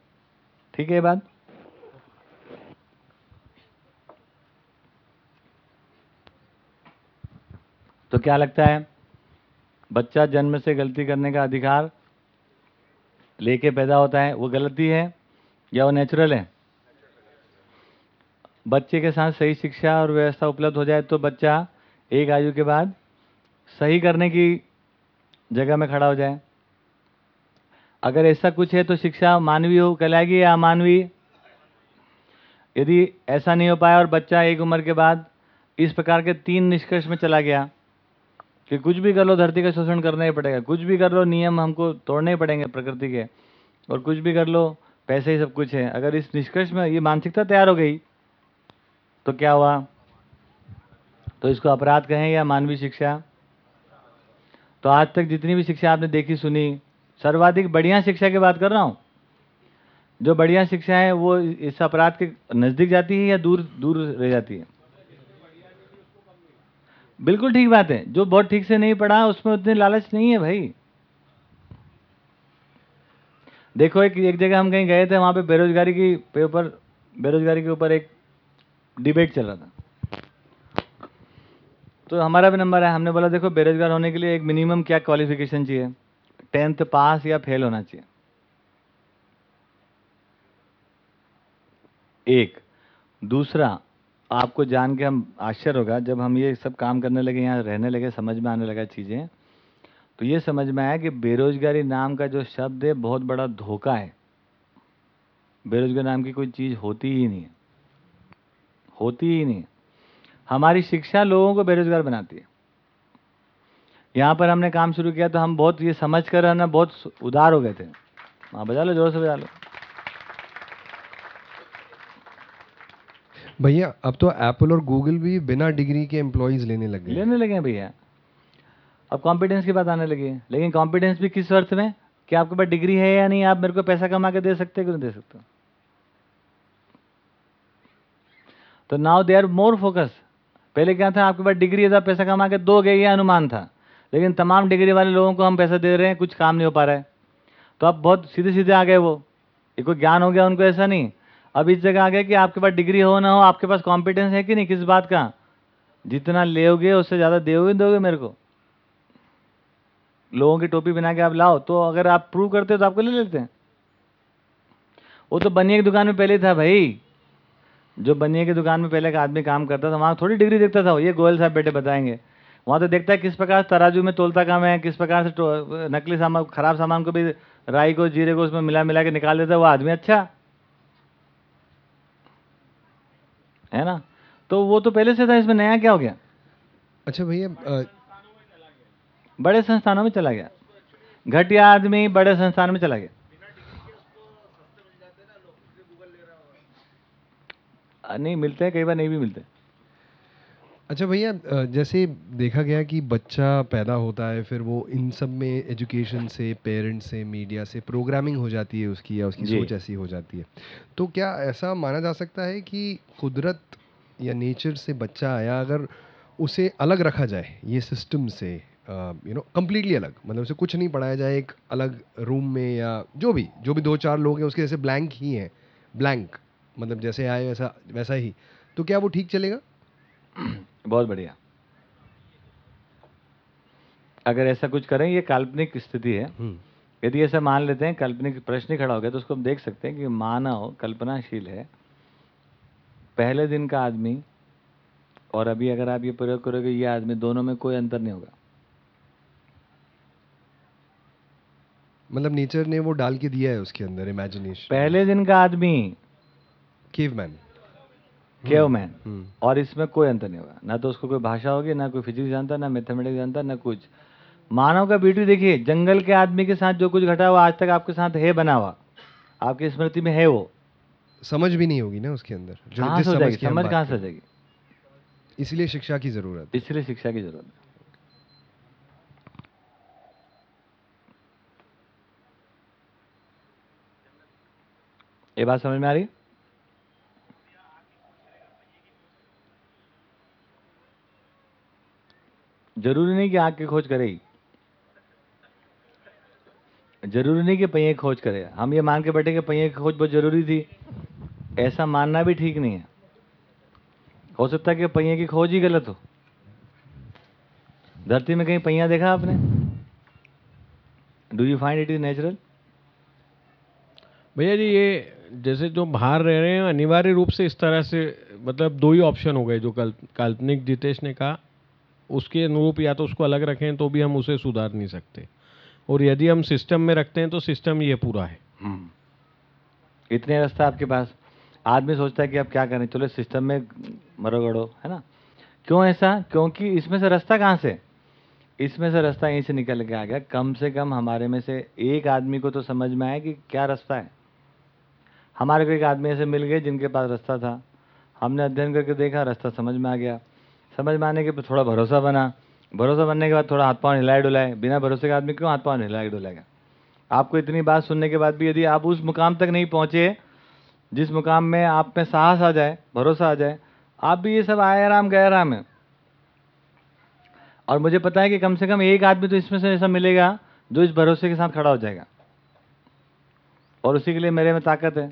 ठीक है ये बात? तो क्या लगता है? बच्चा जन्म से गलती करने का अधिकार लेके पैदा होता है, वो गलती है या वो नेचुरल है? बच्चे के साथ सही शिक्षा और व्यवस्था उपलब्ध हो जाए तो बच्चा एक आयु के बाद सही करने की जगह में खड़ा हो जाए। अगर ऐसा कुछ है तो शिक्षा मानवीय हो, कहलाएगी या अमानवीय? यदि ऐसा नहीं हो पाया और बच्चा एक उम्र के बाद इस प्रकार के तीन निष्कर्ष में चला गया कि कुछ भी कर लो, धरती का शोषण करना ही पड़ेगा। कुछ भी कर लो, नियम हमको तोड़ने ही पड़ेंगे प्रकृति के। और कुछ भी कर लो, पैसे ही सब कुछ है। अगर इस निष्कर्ष में ये मानसिकता तैयार हो गई तो क्या हुआ? तो इसको अपराध कहें या मानवीय शिक्षा? तो आज तक जितनी भी शिक्षा आपने देखी, सुनी, सर्वाधिक बढ़िया शिक्षा की बात कर रहा हूँ। जो बढ़िया शिक्षा है, वो इस अपराध के नज़दीक जाती है या दूर दूर रह जाती है? बिल्कुल ठीक बात है। जो बहुत ठीक से नहीं पढ़ा, उसमें उतनी लालच नहीं है भाई। देखो, एक एक जगह हम कहीं गए थे, वहाँ पे बेरोजगारी की पे ऊपर बेरोजगारी के ऊपर एक डिबेट चल रहा था। तो हमारा भी नंबर है। हमने बोला, देखो, बेरोजगार होने के लिए एक मिनिमम क्या क्वालिफिकेशन चाहिए? टेंथ पास या फेल होना चाहिए? एक। दूसरा आपको जान के हम आश्चर्य होगा, जब हम ये सब काम करने लगे, यहाँ रहने लगे, समझ में आने लगा चीज़ें तो ये समझ में आया कि बेरोजगारी नाम का जो शब्द है, बहुत बड़ा धोखा है। बेरोजगारी नाम की कोई चीज़ होती ही नहीं होती ही नहीं हमारी शिक्षा लोगों को बेरोजगार बनाती है। यहाँ पर हमने काम शुरू किया तो हम बहुत ये समझ कर ना, बहुत उदार हो गए थे। हाँ बजा लो, ज़ोर से बजा लो।
भैया, अब तो एप्पल और गूगल भी बिना डिग्री के एम्प्लॉयज़ लेने लगे
लेने लगे हैं भैया। अब कॉम्पिटेंस की बात आने लगी है। लेकिन कॉम्पिटेंस भी किस अर्थ में? कि आपके पास डिग्री है या नहीं, आप मेरे को पैसा कमा के दे सकते कि नहीं दे सकते तो now they are more focus पहले क्या था, आपके पास डिग्री है तो पैसा कमा के दोगे, ये अनुमान था। लेकिन तमाम डिग्री वाले लोगों को हम पैसा दे रहे हैं, कुछ काम नहीं हो पा रहा है। तो आप बहुत सीधे सीधे आ गए वो। ये कोई ज्ञान हो गया उनको, ऐसा नहीं। अब इस जगह आ गया कि आपके पास डिग्री हो ना हो, आपके पास कॉम्पिटेंस है कि नहीं? किस बात का? जितना लेोगे उससे ज़्यादा दोगे दोगे मेरे को। लोगों की टोपी बना के आप लाओ तो अगर आप प्रूव करते हो तो आपको ले लेते हैं। वो तो बनिए की दुकान में पहले था भाई। जो बनिए की दुकान में पहले का आदमी काम करता था, वहाँ थोड़ी डिग्री देखता था। ये गोयल साहब बेटे बताएँगे। वहाँ तो देखता है किस प्रकार तराजू में तोलता काम है, किस प्रकार से नकली सामान, खराब सामान को भी राई को, जीरे को उसमें मिला मिला के निकाल देता है। वो आदमी अच्छा। है ना? तो वो तो पहले से था इसमें नया क्या हो गया?
अच्छा भैया
बड़े संस्थानों में चला गया। घटिया आदमी बड़े संस्थान में चला गया। नहीं मिलते हैं कई बार नहीं भी मिलते।
अच्छा भैया अ, जैसे देखा गया कि बच्चा पैदा होता है फिर वो इन सब में एजुकेशन से पेरेंट्स से मीडिया से प्रोग्रामिंग हो जाती है उसकी या उसकी
जी।
सोच ऐसी हो जाती है तो क्या ऐसा माना जा सकता है कि कुदरत या नेचर से बच्चा आया अगर उसे अलग रखा जाए ये सिस्टम से यू नो कम्प्लीटली अलग मतलब उसे कुछ नहीं पढ़ाया जाए एक अलग रूम में या जो भी जो भी दो चार लोग हैं उसके जैसे ब्लैंक ही हैं ब्लैंक मतलब जैसे आए वैसा वैसा ही तो क्या वो ठीक चलेगा
बहुत बढ़िया। अगर ऐसा कुछ करें ये काल्पनिक स्थिति है।
हम्म।
यदि ऐसा मान लेते हैं काल्पनिक प्रश्न ही खड़ा हो गया तो उसको हम देख सकते हैं कि मानव कल्पनाशील है। पहले दिन का आदमी और अभी अगर आप ये प्रयोग करोगे ये आदमी दोनों में कोई अंतर नहीं होगा।
मतलब नेचर ने वो डाल के दिया है उसके अंदर इमेजिनेशन।
पहले दिन का आदमी
केवमैन
केवमैन
हम्म
और इसमें कोई अंतर नहीं होगा। ना तो उसको कोई भाषा होगी ना कोई फिजिक्स जानता ना मैथमेटिक्स जानता ना कुछ। मानव का ब्यूटी देखिए जंगल के आदमी के साथ जो कुछ घटा हुआ आज तक आपके साथ है बना हुआ। आपकी स्मृति में है वो।
समझ भी नहीं होगी ना उसके अंदर। जो
कहाँ
जिस
से हो जाएगी?
की हम
समझ
बात
कहाँ से हो
हैं।
जाएगी?
इसलिए शिक्षा की ज़रूरत है।
इसलिए शिक्षा की ज़रूरत है। ये बात समझ में आ रही है? ज़रूरी नहीं कि आग की खोज करे ही। ज़रूरी नहीं कि पहिए की खोज करे। हम ये मान के बैठे कि पहिए की खोज बहुत ज़रूरी थी। ऐसा मानना भी ठीक नहीं है। हो सकता है कि पहिए की खोज ही गलत हो। धरती में कहीं पहिया देखा आपने? Do you find it is natural
भैया जी, ये जैसे जो बाहर रह रहे हैं, अनिवार्य रूप से इस तरह से मतलब दो ही ऑप्शन हो गए, जो कल, काल्पनिक जितेश ने कहा उसके अनुरूप या तो उसको अलग रखें तो भी हम उसे सुधार नहीं सकते। और यदि हम सिस्टम में रखते हैं तो सिस्टम ये पूरा है।
इतने रास्ता आपके पास। आदमी सोचता है कि अब क्या करें? चलो सिस्टम में मरो गड़ो है ना? क्यों ऐसा? क्योंकि इसमें से रास्ता कहाँ से? इसमें से रास्ता यहीं से निकल के आ गया। कम से कम हमारे में से एक आदमी को तो समझ में आया कि क्या रास्ता है। हमारे को एक आदमी ऐसे मिल गए जिनके पास रास्ता था। हमने अध्ययन करके देखा, रास्ता समझ में आ गया। समझ में आने के थोड़ा भरोसा बना। भरोसा बनने के बाद थोड़ा हाथ पाँव हिलाए डुलाए। बिना भरोसे के आदमी क्यों हाथ पाँव हिलाए डुलाएगा? आपको इतनी बात सुनने के बाद भी यदि आप उस मुकाम तक नहीं पहुँचे, जिस मुकाम में आप में साहस आ जाए, भरोसा आ जाए, आप भी ये सब आए आराम, गए आराम है और मुझे पता है कि कम से कम एक आदमी तो इसमें से ऐसा मिलेगा जो इस भरोसे के साथ खड़ा हो जाएगा। और उसी के लिए मेरे में ताकत है।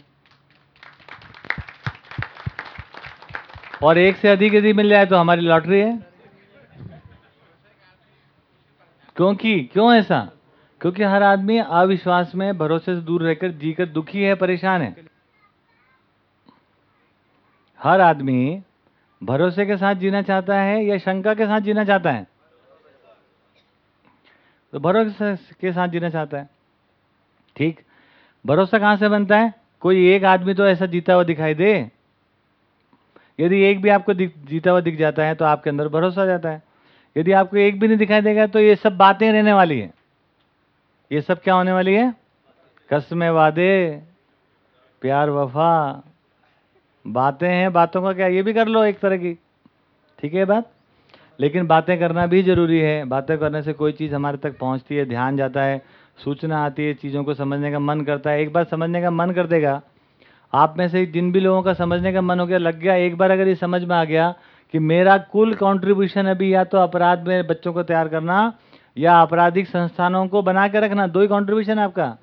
और एक से अधिक यदि मिल जाए तो हमारी लॉटरी है। क्योंकि, क्यों ऐसा? क्योंकि हर आदमी अविश्वास में, भरोसे से दूर रहकर जीकर दुखी है, परेशान है। हर आदमी भरोसे के साथ जीना चाहता है या शंका के साथ जीना चाहता है? तो भरोसे के साथ जीना चाहता है। ठीक? भरोसा कहाँ से बनता है? कोई एक आदमी तो ऐसा जीता हुआ दिखाई दे। यदि एक भी आपको जीता हुआ दिख जाता है तो आपके अंदर भरोसा आ जाता है। यदि आपको एक भी नहीं दिखाई देगा तो ये सब बातें रहने वाली है। ये सब क्या होने वाली है? कसमें वादे, प्यार वफा, बातें हैं, बातों का क्या? ये भी कर लो एक तरह की। ठीक है बात? लेकिन बातें करना भी ज़रूरी है। बातें करने से कोई चीज़ हमारे तक पहुँचती है, ध्यान जाता है, सूचना आती है, चीज़ों को समझने का मन करता है। एक बार समझने का मन कर देगा आप में से जिन भी लोगों का समझने का मन हो गया, लग गया, एक बार अगर ये समझ में आ गया कि मेरा कुल कंट्रीब्यूशन अभी या तो अपराध में बच्चों को तैयार करना या आपराधिक संस्थानों को बना के रखना, दो ही कंट्रीब्यूशन है आपका।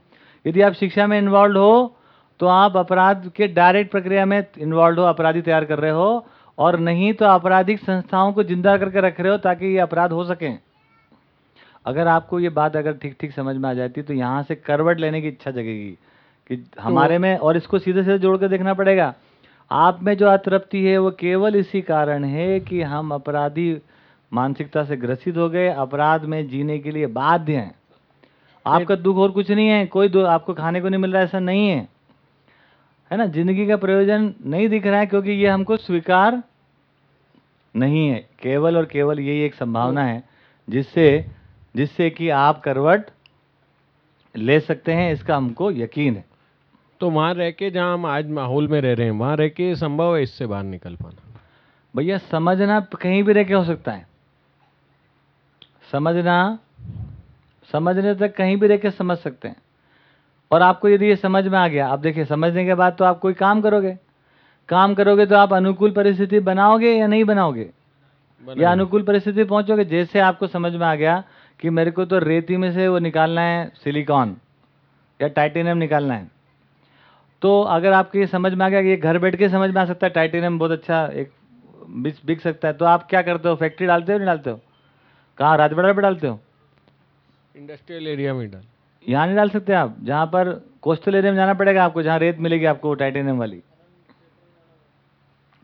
यदि आप शिक्षा में इन्वॉल्व हो तो आप अपराध के डायरेक्ट प्रक्रिया में इन्वॉल्व हो, अपराधी तैयार कर रहे हो, और नहीं तो आपराधिक संस्थाओं को ज़िंदा करके रख रहे हो ताकि ये अपराध हो सकें। अगर आपको ये बात अगर ठीक ठीक समझ में आ जाती तो यहाँ से करवट लेने की इच्छा जगेगी। कि हमारे में और इसको सीधे सीधे जोड़ कर देखना पड़ेगा। आप में जो अतृप्ति है वो केवल इसी कारण है कि हम अपराधी मानसिकता से ग्रसित हो गए अपराध में जीने के लिए बाध्य हैं। आपका दुख और कुछ नहीं है कोई दु- आपको खाने को नहीं मिल रहा ऐसा नहीं है। है ना? ज़िंदगी का प्रयोजन नहीं दिख रहा है क्योंकि ये हमको स्वीकार नहीं है। केवल और केवल यही एक संभावना है जिससे जिससे कि आप करवट ले सकते हैं इसका हमको यकीन है।
तो वहाँ रह के जहाँ हम आज माहौल में रह रहे हैं वहाँ रह के संभव है इससे बाहर निकल पाना।
भैया समझना कहीं भी रह के हो सकता है। समझना समझने तक कहीं भी रह के समझ सकते हैं। और आपको यदि ये समझ में आ गया आप देखिए समझने के बाद तो आप कोई काम करोगे। काम करोगे तो आप अनुकूल परिस्थिति बनाओगे या नहीं बनाओगे। या अनुकूल परिस्थिति पहुंचोगे? जैसे आपको समझ में आ गया कि मेरे को तो रेती में से वो निकालना है सिलिकॉन या टाइटेनियम निकालना है। तो अगर आपको ये समझ में आ गया कि ये घर बैठ के समझ में आ सकता है टाइटेनियम बहुत अच्छा एक बिक बिक सकता है तो आप क्या करते हो? फैक्ट्री डालते हो नहीं डालते हो? कहाँ? राजवाड़ा पे डालते हो?
इंडस्ट्रियल एरिया में डाल।
यहाँ नहीं डाल सकते आप? जहाँ पर कोस्टल एरिया में जाना पड़ेगा आपको जहाँ रेत मिलेगी आपको टाइटेनियम वाली।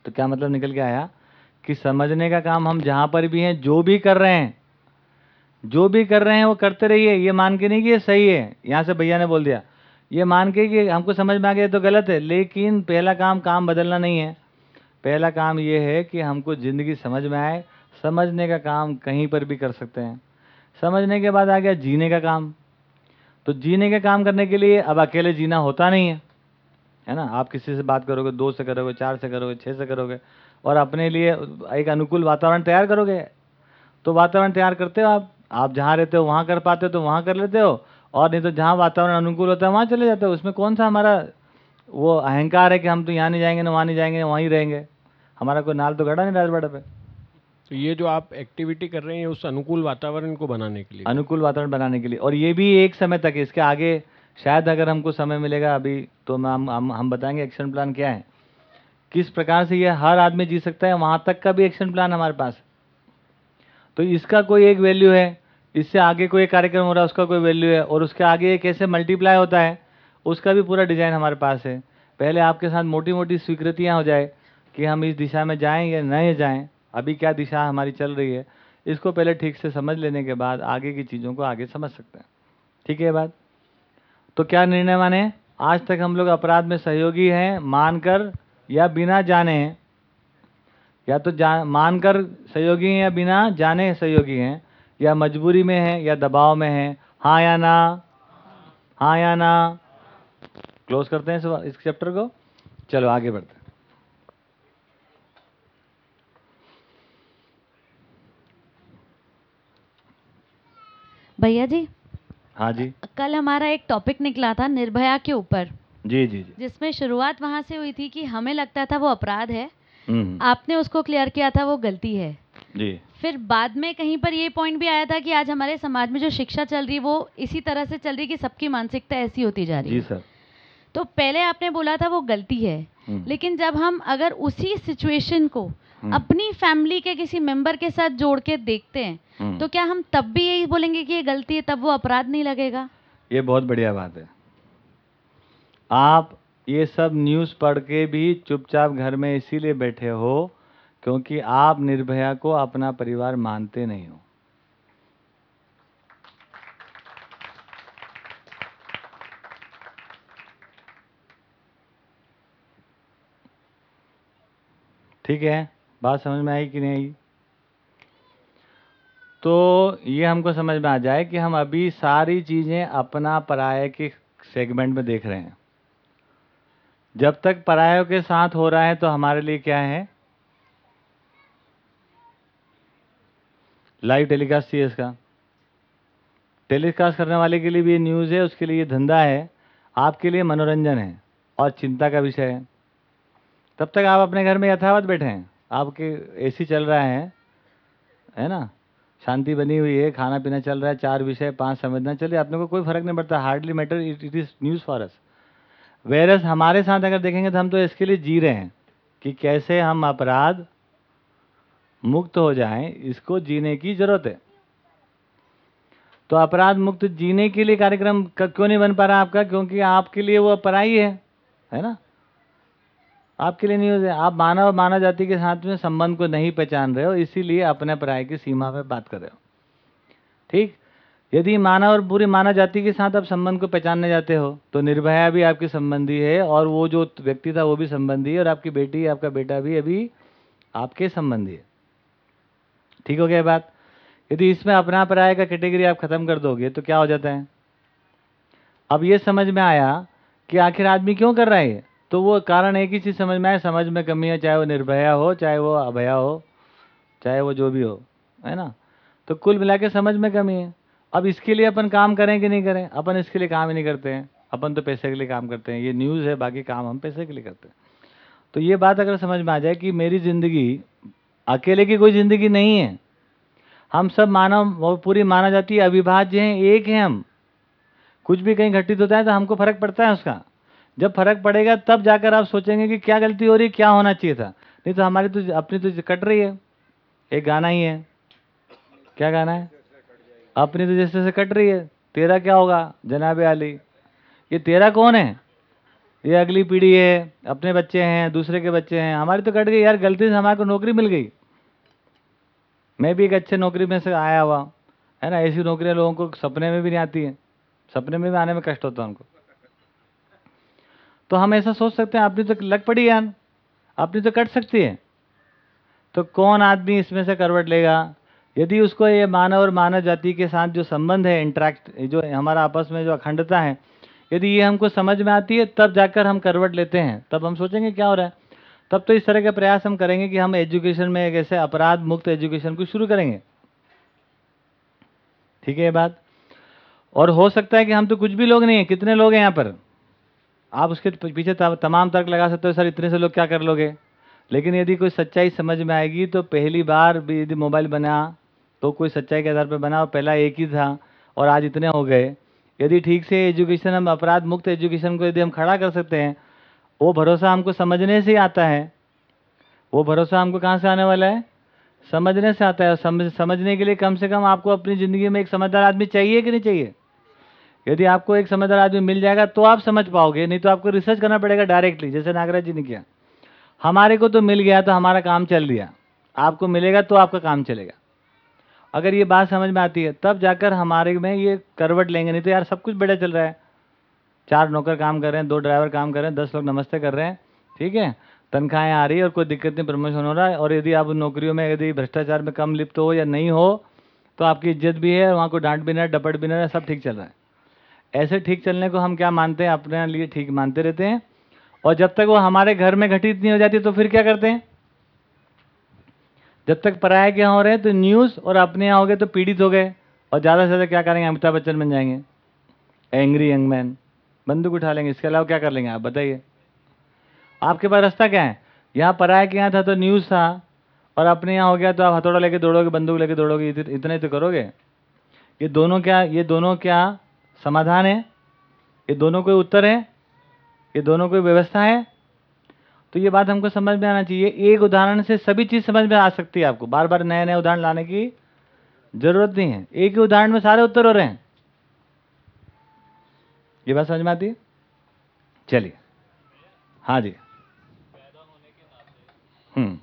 तो क्या मतलब निकल के आया? कि समझने का काम हम जहाँ पर भी हैं जो भी कर रहे हैं जो भी कर रहे हैं वो करते रहिए। ये मान के नहीं कि ये सही है। यहाँ से भैया ने बोल दिया ये मान के कि हमको समझ में आ गया तो गलत है, लेकिन पहला काम काम बदलना नहीं है। पहला काम ये है कि हमको ज़िंदगी समझ में आए, समझने का काम कहीं पर भी कर सकते हैं। समझने के बाद आ गया जीने का काम। तो जीने का काम करने के लिए अब अकेले जीना होता नहीं है। है ना? आप किसी से बात करोगे, दो से करोगे, चार से करोगे छः से करोगे, और अपने लिए एक अनुकूल वातावरण तैयार करोगे। तो वातावरण तैयार करते हो आप। आप जहाँ रहते हो, वहाँ कर पाते हो तो वहाँ कर लेते हो। और नहीं तो जहाँ वातावरण अनुकूल होता है वहाँ चले जाते हैं। उसमें कौन सा हमारा वो अहंकार है कि हम तो यहाँ नहीं जाएँगे ना वहाँ नहीं जाएँगे वहीं रहेंगे? हमारा कोई नाल तो गड़ा नहीं राजवाड़ा पे।
तो ये जो आप एक्टिविटी कर रहे हैं उस अनुकूल वातावरण को बनाने के लिए?
अनुकूल वातावरण बनाने के लिए। और ये भी एक समय तक इसके आगे शायद अगर हमको समय मिलेगा अभी तो मैं हम हम, हम बताएँगे एक्शन प्लान क्या है। किस प्रकार से ये हर आदमी जी सकता है वहाँ तक का भी एक्शन प्लान हमारे पास। तो इसका कोई एक वैल्यू है इससे आगे कोई कार्यक्रम हो रहा है, उसका कोई वैल्यू है और उसके आगे ये कैसे मल्टीप्लाई होता है, उसका भी पूरा डिज़ाइन हमारे पास है। पहले आपके साथ मोटी मोटी स्वीकृतियाँ हो जाए कि हम इस दिशा में जाएँ या नहीं जाएँ, अभी क्या दिशा हमारी चल रही है, इसको पहले ठीक से समझ लेने के बाद आगे की चीज़ों को आगे समझ सकते हैं। ठीक है बात? तो क्या निर्णय माने? आज तक हम लोग अपराध में सहयोगी हैं, मानकर या बिना जाने या तो जान मानकर सहयोगी हैं या बिना जाने सहयोगी हैं। या मजबूरी में है या दबाव में है हाँ या ना हाँ या ना। क्लोज करते हैं इस- चैप्टर को। चलो आगे बढ़ते हैं।
भैया जी
हाँ जी।
कल हमारा एक टॉपिक निकला था निर्भया के ऊपर।
जी जी जी।
जिसमें शुरुआत वहाँ से हुई थी कि हमें लगता था वो अपराध है।
हम्म,
आपने उसको क्लियर किया था वो गलती है।
जी।
फिर बाद में कहीं पर ये पॉइंट भी आया था कि आज हमारे समाज में जो शिक्षा चल रही है वो इसी तरह से चल रही है कि सबकी मानसिकता ऐसी होती जा रही है।
जी सर।
तो पहले आपने बोला था वो गलती है
हम्म,
लेकिन जब हम अगर उसी सिचुएशन को
हम्म,
अपनी फैमिली के किसी मेंबर के साथ जोड़ के देखते हैं
हम्म।
तो क्या हम तब भी यही बोलेंगे कि ये गलती है तब वो अपराध नहीं लगेगा?
ये बहुत बढ़िया बात है। आप ये सब न्यूज़ पढ़ के भी चुपचाप घर में इसीलिए बैठे हो क्योंकि आप निर्भया को अपना परिवार मानते नहीं हो। ठीक है? बात समझ में आई कि नहीं आई? तो ये हमको समझ में आ जाए कि हम अभी सारी चीज़ें अपना पराये के सेगमेंट में देख रहे हैं। जब तक परायों के साथ हो रहा है तो हमारे लिए क्या है? लाइव टेलीकास्ट चाहिए इसका। टेलीकास्ट करने वाले के लिए भी ये न्यूज़ है, उसके लिए ये धंधा है। आपके लिए मनोरंजन है और चिंता का विषय है। तब तक आप अपने घर में यथावत बैठे हैं। आपके एसी चल रहा है है ना? शांति बनी हुई है खाना पीना चल रहा है, चार विषय, पाँच संवेदना चल रही है। अपने को कोई फ़र्क नहीं पड़ता hardly matter it is news for us versus हमारे साथ अगर देखेंगे तो हम तो इसके लिए जी रहे हैं कि कैसे हम अपराध मुक्त हो जाएँ, इसको जीने की ज़रूरत है। तो अपराध मुक्त जीने के लिए कार्यक्रम क्यों नहीं बन पा रहा आपका? क्योंकि आपके लिए वो पराई है है ना? आपके लिए नहीं हो जाए आप मानव मानव जाति के साथ में संबंध को नहीं पहचान रहे हो, इसीलिए अपने पराय की सीमा पे बात कर रहे हो। ठीक? यदि मानव और पूरी मानव जाति के साथ आप संबंध को पहचानने जाते हो तो निर्भया भी आपकी संबंधी है, और वो जो व्यक्ति था वो भी संबंधी है, और आपकी बेटी, आपका बेटा भी अभी आपके संबंधी है। ठीक हो गया बात? यदि इसमें अपना पराय का कैटेगरी आप खत्म कर दोगे तो क्या हो जाता है? अब ये समझ में आया कि आखिर आदमी क्यों कर रहा है तो वो कारण एक ही चीज़ समझ में आया, समझ में कमी है, चाहे वो निर्भया हो, चाहे वो अभया हो, चाहे वो जो भी हो, है ना? तो कुल मिला के समझ में कमी है। अब इसके लिए अपन काम करें कि नहीं करें? अपन इसके लिए काम ही नहीं करते हैं। अपन तो पैसे के लिए काम करते हैं। ये न्यूज़ है, बाकी काम हम पैसे के लिए करते हैं। तो ये बात अगर समझ में आ जाए कि मेरी ज़िंदगी अकेले की कोई ज़िंदगी नहीं है। हम सब मानव, वो पूरी मानव जाति अविभाज्य हैं, एक हैं हम। कुछ भी कहीं घटित होता है तो हमको फ़र्क पड़ता है उसका। जब फ़र्क पड़ेगा तब जाकर आप सोचेंगे कि क्या गलती हो रही है, क्या होना चाहिए था। नहीं तो हमारी तो अपनी तो कट रही है। एक गाना ही है। क्या गाना है? अपनी तो जैसे जैसे कट रही है। तेरा क्या होगा, जनाब आली? ये तेरा कौन है? ये अगली पीढ़ी है, अपने बच्चे हैं, दूसरे के बच्चे हैं। हमारी तो कट गई। यार गलती से हमारे को नौकरी मिल गई। मैं भी एक अच्छे नौकरी में से आया हुआ है। ना? ऐसी नौकरियाँ लोगों को सपने में भी नहीं आती हैं। सपने में भी आने में कष्ट होता है उनको। तो हम ऐसा सोच सकते हैं आपने तो लग पड़ी यार अपनी तो कट सकती है। तो कौन आदमी इसमें से करवट लेगा? यदि उसको ये मानव और मानव जाति के साथ जो संबंध है इंटरेक्ट जो हमारा आपस में जो अखंडता है, यदि ये हमको समझ में आती है, तब जाकर हम करवट लेते हैं। तब हम सोचेंगे क्या हो रहा है? तब तो इस तरह के प्रयास हम करेंगे कि हम एजुकेशन में एक ऐसे अपराध मुक्त एजुकेशन को शुरू करेंगे। ठीक है ये बात? और हो सकता है कि हम तो कुछ भी लोग नहीं हैं, कितने लोग हैं यहाँ पर? आप उसके पीछे तमाम तर्क लगा सकते हो, सर, इतने से लोग क्या कर लोगे? लेकिन यदि कोई सच्चाई समझ में आएगी तो पहली बार भी यदि मोबाइल बना तो कोई सच्चाई के आधार पर बना, और पहला एक ही था, और आज इतने हो गए। यदि ठीक से एजुकेशन, हम अपराध मुक्त एजुकेशन को यदि हम खड़ा कर सकते हैं वो भरोसा हमको समझने से ही आता है। वो भरोसा हमको कहाँ से आने वाला है? समझने से आता है। समझ, समझने के लिए कम से कम आपको अपनी ज़िंदगी में एक समझदार आदमी चाहिए कि नहीं चाहिए? यदि आपको एक समझदार आदमी मिल जाएगा तो आप समझ पाओगे, नहीं तो आपको रिसर्च करना पड़ेगा डायरेक्टली जैसे नागराज जी ने किया। हमारे को तो मिल गया तो हमारा काम चल दिया। आपको मिलेगा तो आपका काम चलेगा। अगर ये बात समझ में आती है, तब जाकर हमारे में ये करवट लेंगे, नहीं तो यार सब कुछ बढ़िया चल रहा है। चार नौकर काम कर रहे हैं, दो ड्राइवर काम कर रहे हैं, दस लोग नमस्ते कर रहे हैं, ठीक है? तनख्वाहें आ रही है और कोई दिक्कत नहीं, प्रमोशन हो रहा है और यदि आप नौकरियों में यदि भ्रष्टाचार में कम लिप्त हो या नहीं हो तो आपकी इज़्ज़त भी है वहाँ को डांट भी नहीं डपट भी नहीं सब ठीक चल रहा है। ऐसे ठीक चलने को हम क्या मानते हैं? अपने लिए ठीक मानते रहते हैं। और जब तक वो हमारे घर में घटित नहीं हो जाती तो फिर क्या करते हैं? जब तक पराया के यहाँ हो रहे हैं तो न्यूज़ और अपने यहाँ हो गए तो पीड़ित हो गए। और ज़्यादा से ज़्यादा क्या करेंगे? अमिताभ बच्चन बन जाएँगे। Angry young man. बंदूक उठा लेंगे, इसके अलावा क्या कर लेंगे आप बताइए। आपके पास रास्ता क्या है? यहाँ पराया के यहाँ था तो न्यूज़ था, और अपने यहाँ हो गया तो आप हथौड़ा लेके दौड़ोगे, बंदूक लेके दौड़ोगे इत- इतना तो करोगे। ये दोनों क्या ये दोनों क्या समाधान है? ये दोनों कोई उत्तर है? ये दोनों कोई व्यवस्था है? तो ये बात हमको समझ में आना चाहिए। एक उदाहरण से सभी चीज़ समझ में आ सकती है आपको। बार बार नए नए उदाहरण लाने की ज़रूरत नहीं है। एक ही उदाहरण में सारे उत्तर हो रहे हैं। ये बात समझ में आती है? चलिए। हाँ जी। हम्म।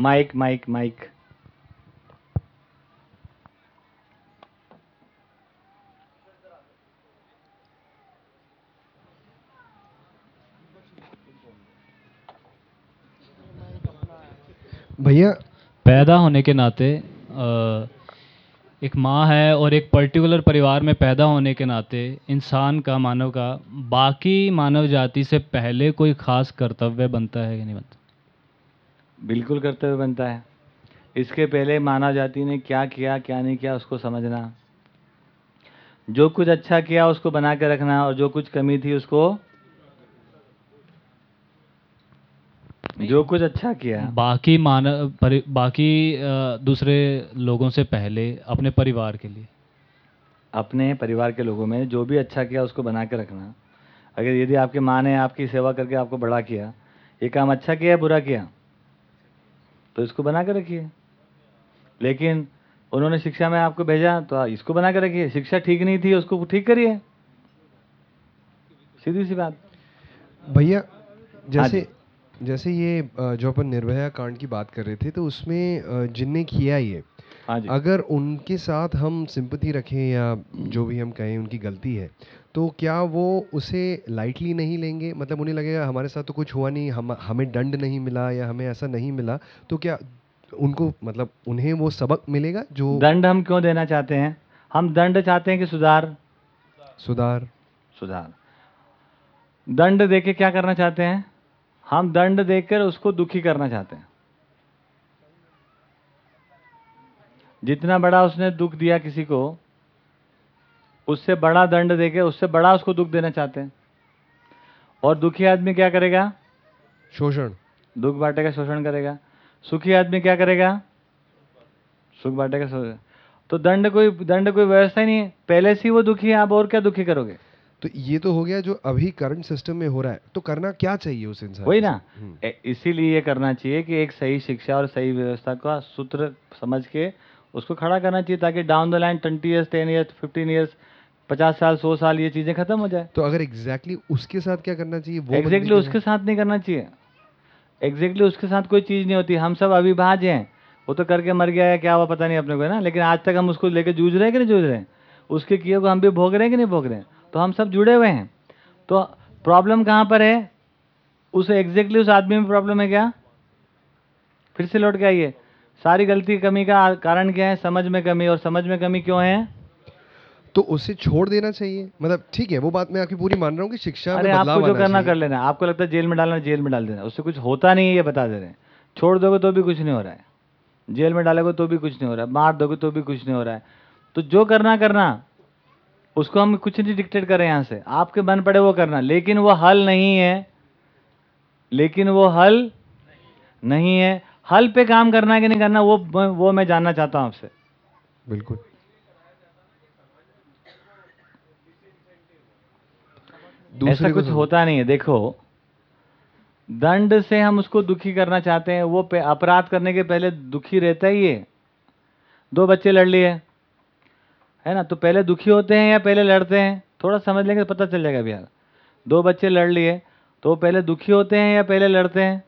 Mic mic mic.
भैया
पैदा होने के नाते अ, एक माँ है और एक पर्टिकुलर परिवार में पैदा होने के नाते इंसान का, मानव का, बाकी मानव जाति से पहले कोई खास कर्तव्य बनता है कि नहीं बनता?
बिल्कुल कर्तव्य बनता है। इसके पहले मानव जाति ने क्या किया, क्या नहीं किया, उसको समझना। जो कुछ अच्छा किया, उसको बना के रखना और जो कुछ कमी थी, उसको जो कुछ अच्छा किया।
बाकी मानव परि, बाकी दूसरे लोगों से पहले अपने परिवार के लिए।
अपने परिवार के लोगों में जो भी अच्छा किया उसको बना के रखना। अगर यदि आपकी माँ ने आपकी सेवा करके आपको बड़ा किया ये काम अच्छा किया बुरा किया? तो इसको बना के रखिए। लेकिन उन्होंने शिक्षा में आपको भेजा तो इसको बना के रखिए। शिक्षा ठीक नहीं थी उसको ठीक करिए। सीधी सी बात।
भैया
हाँ
जैसे जैसे ये अ, जो अपन निर्भया कांड की बात कर रहे थे तो उसमें अ, जिनने किया ये
हाँ जी।
अगर उनके साथ हम सिंपथी रखें या जो भी हम कहें उनकी गलती है तो क्या वो उसे लाइटली नहीं लेंगे? मतलब उन्हें लगेगा हमारे साथ तो कुछ हुआ नहीं हम हमें दंड नहीं मिला या हमें ऐसा नहीं मिला। तो क्या उनको मतलब उन्हें वो सबक मिलेगा जो
दंड हम क्यों देना चाहते हैं? हम दंड चाहते हैं कि सुधार।
सुधार।
सुधार। दंड देके क्या करना चाहते हैं? हम दंड देकर उसको दुखी करना चाहते हैं। जितना बड़ा उसने दुख दिया किसी को उससे बड़ा दंड देके उससे बड़ा उसको दुख देना चाहते हैं। और दुखी आदमी क्या करेगा?
शोषण।
दुख बांटेगा शोषण करेगा। सुखी आदमी क्या करेगा? सुख बांटेगा शोषण। तो दंड कोई दंड कोई व्यवस्था ही नहीं है। पहले से ही वो दुखी है आप और क्या दुखी करोगे?
तो ये तो हो गया जो अभी करंट सिस्टम में हो रहा है। तो करना क्या चाहिए उस इंसान
वही ना।
हम्म,
इसीलिए ये करना चाहिए कि एक सही शिक्षा और सही व्यवस्था का सूत्र समझ के उसको खड़ा करना चाहिए ताकि down the line twenty years ten years fifteen years पचास साल सौ साल ये चीज़ें खत्म हो जाए।
तो अगर एग्जैक्टली exactly उसके साथ क्या करना चाहिए वो
एग्जैक्टली
के
उसके साथ? नहीं करना चाहिए। एग्जैक्टली exactly उसके साथ कोई चीज़ नहीं होती। हम सब अविभाज्य हैं। वो तो करके मर गया है क्या हुआ पता नहीं अपने को है ना। लेकिन आज तक हम उसको लेके जूझ रहे हैं कि नहीं जूझ रहे हैं? उसके किए को हम भी भोग रहे हैं कि नहीं भोग रहे हैं? तो हम सब जुड़े हुए हैं। तो प्रॉब्लम कहाँ पर है? उस एग्जैक्टली उस आदमी में प्रॉब्लम है क्या? फिर से लौट के आइए। सारी गलती कमी का कारण क्या है? समझ में कमी। और समझ में कमी क्यों है?
तो उसे छोड़ देना चाहिए। मतलब ठीक है वो बात मैं आपकी पूरी मान रहा हूँ कि शिक्षा
अरे
में
आपको जो करना कर लेना। आपको लगता है जेल में डालना जेल में डाल देना। उससे कुछ होता नहीं है ये बता दे रहे हैं। छोड़ दोगे तो भी कुछ नहीं हो रहा है। जेल में डालोगे तो भी कुछ नहीं हो रहा है। मार दोगे तो भी कुछ नहीं हो रहा है। तो जो करना करना। उसको हम कुछ नहीं डिक्टेट करें यहाँ से। आपके मन पड़े वो करना। लेकिन वो हल नहीं है। लेकिन वो हल नहीं है। हल पे काम करना है कि नहीं करना वो वो मैं जानना चाहता हूँ आपसे।
बिल्कुल।
ऐसा कुछ होता नहीं है। देखो दंड से हम उसको दुखी करना चाहते हैं। वो अपराध करने के पहले दुखी रहता ही है। दो बच्चे लड़ लिए। है ना? तो पहले दुखी होते हैं या पहले लड़ते हैं? थोड़ा समझ लेंगे तो पता चल जाएगा भैया दो बच्चे लड़ लिए तो पहले दुखी होते हैं या पहले लड़ते हैं?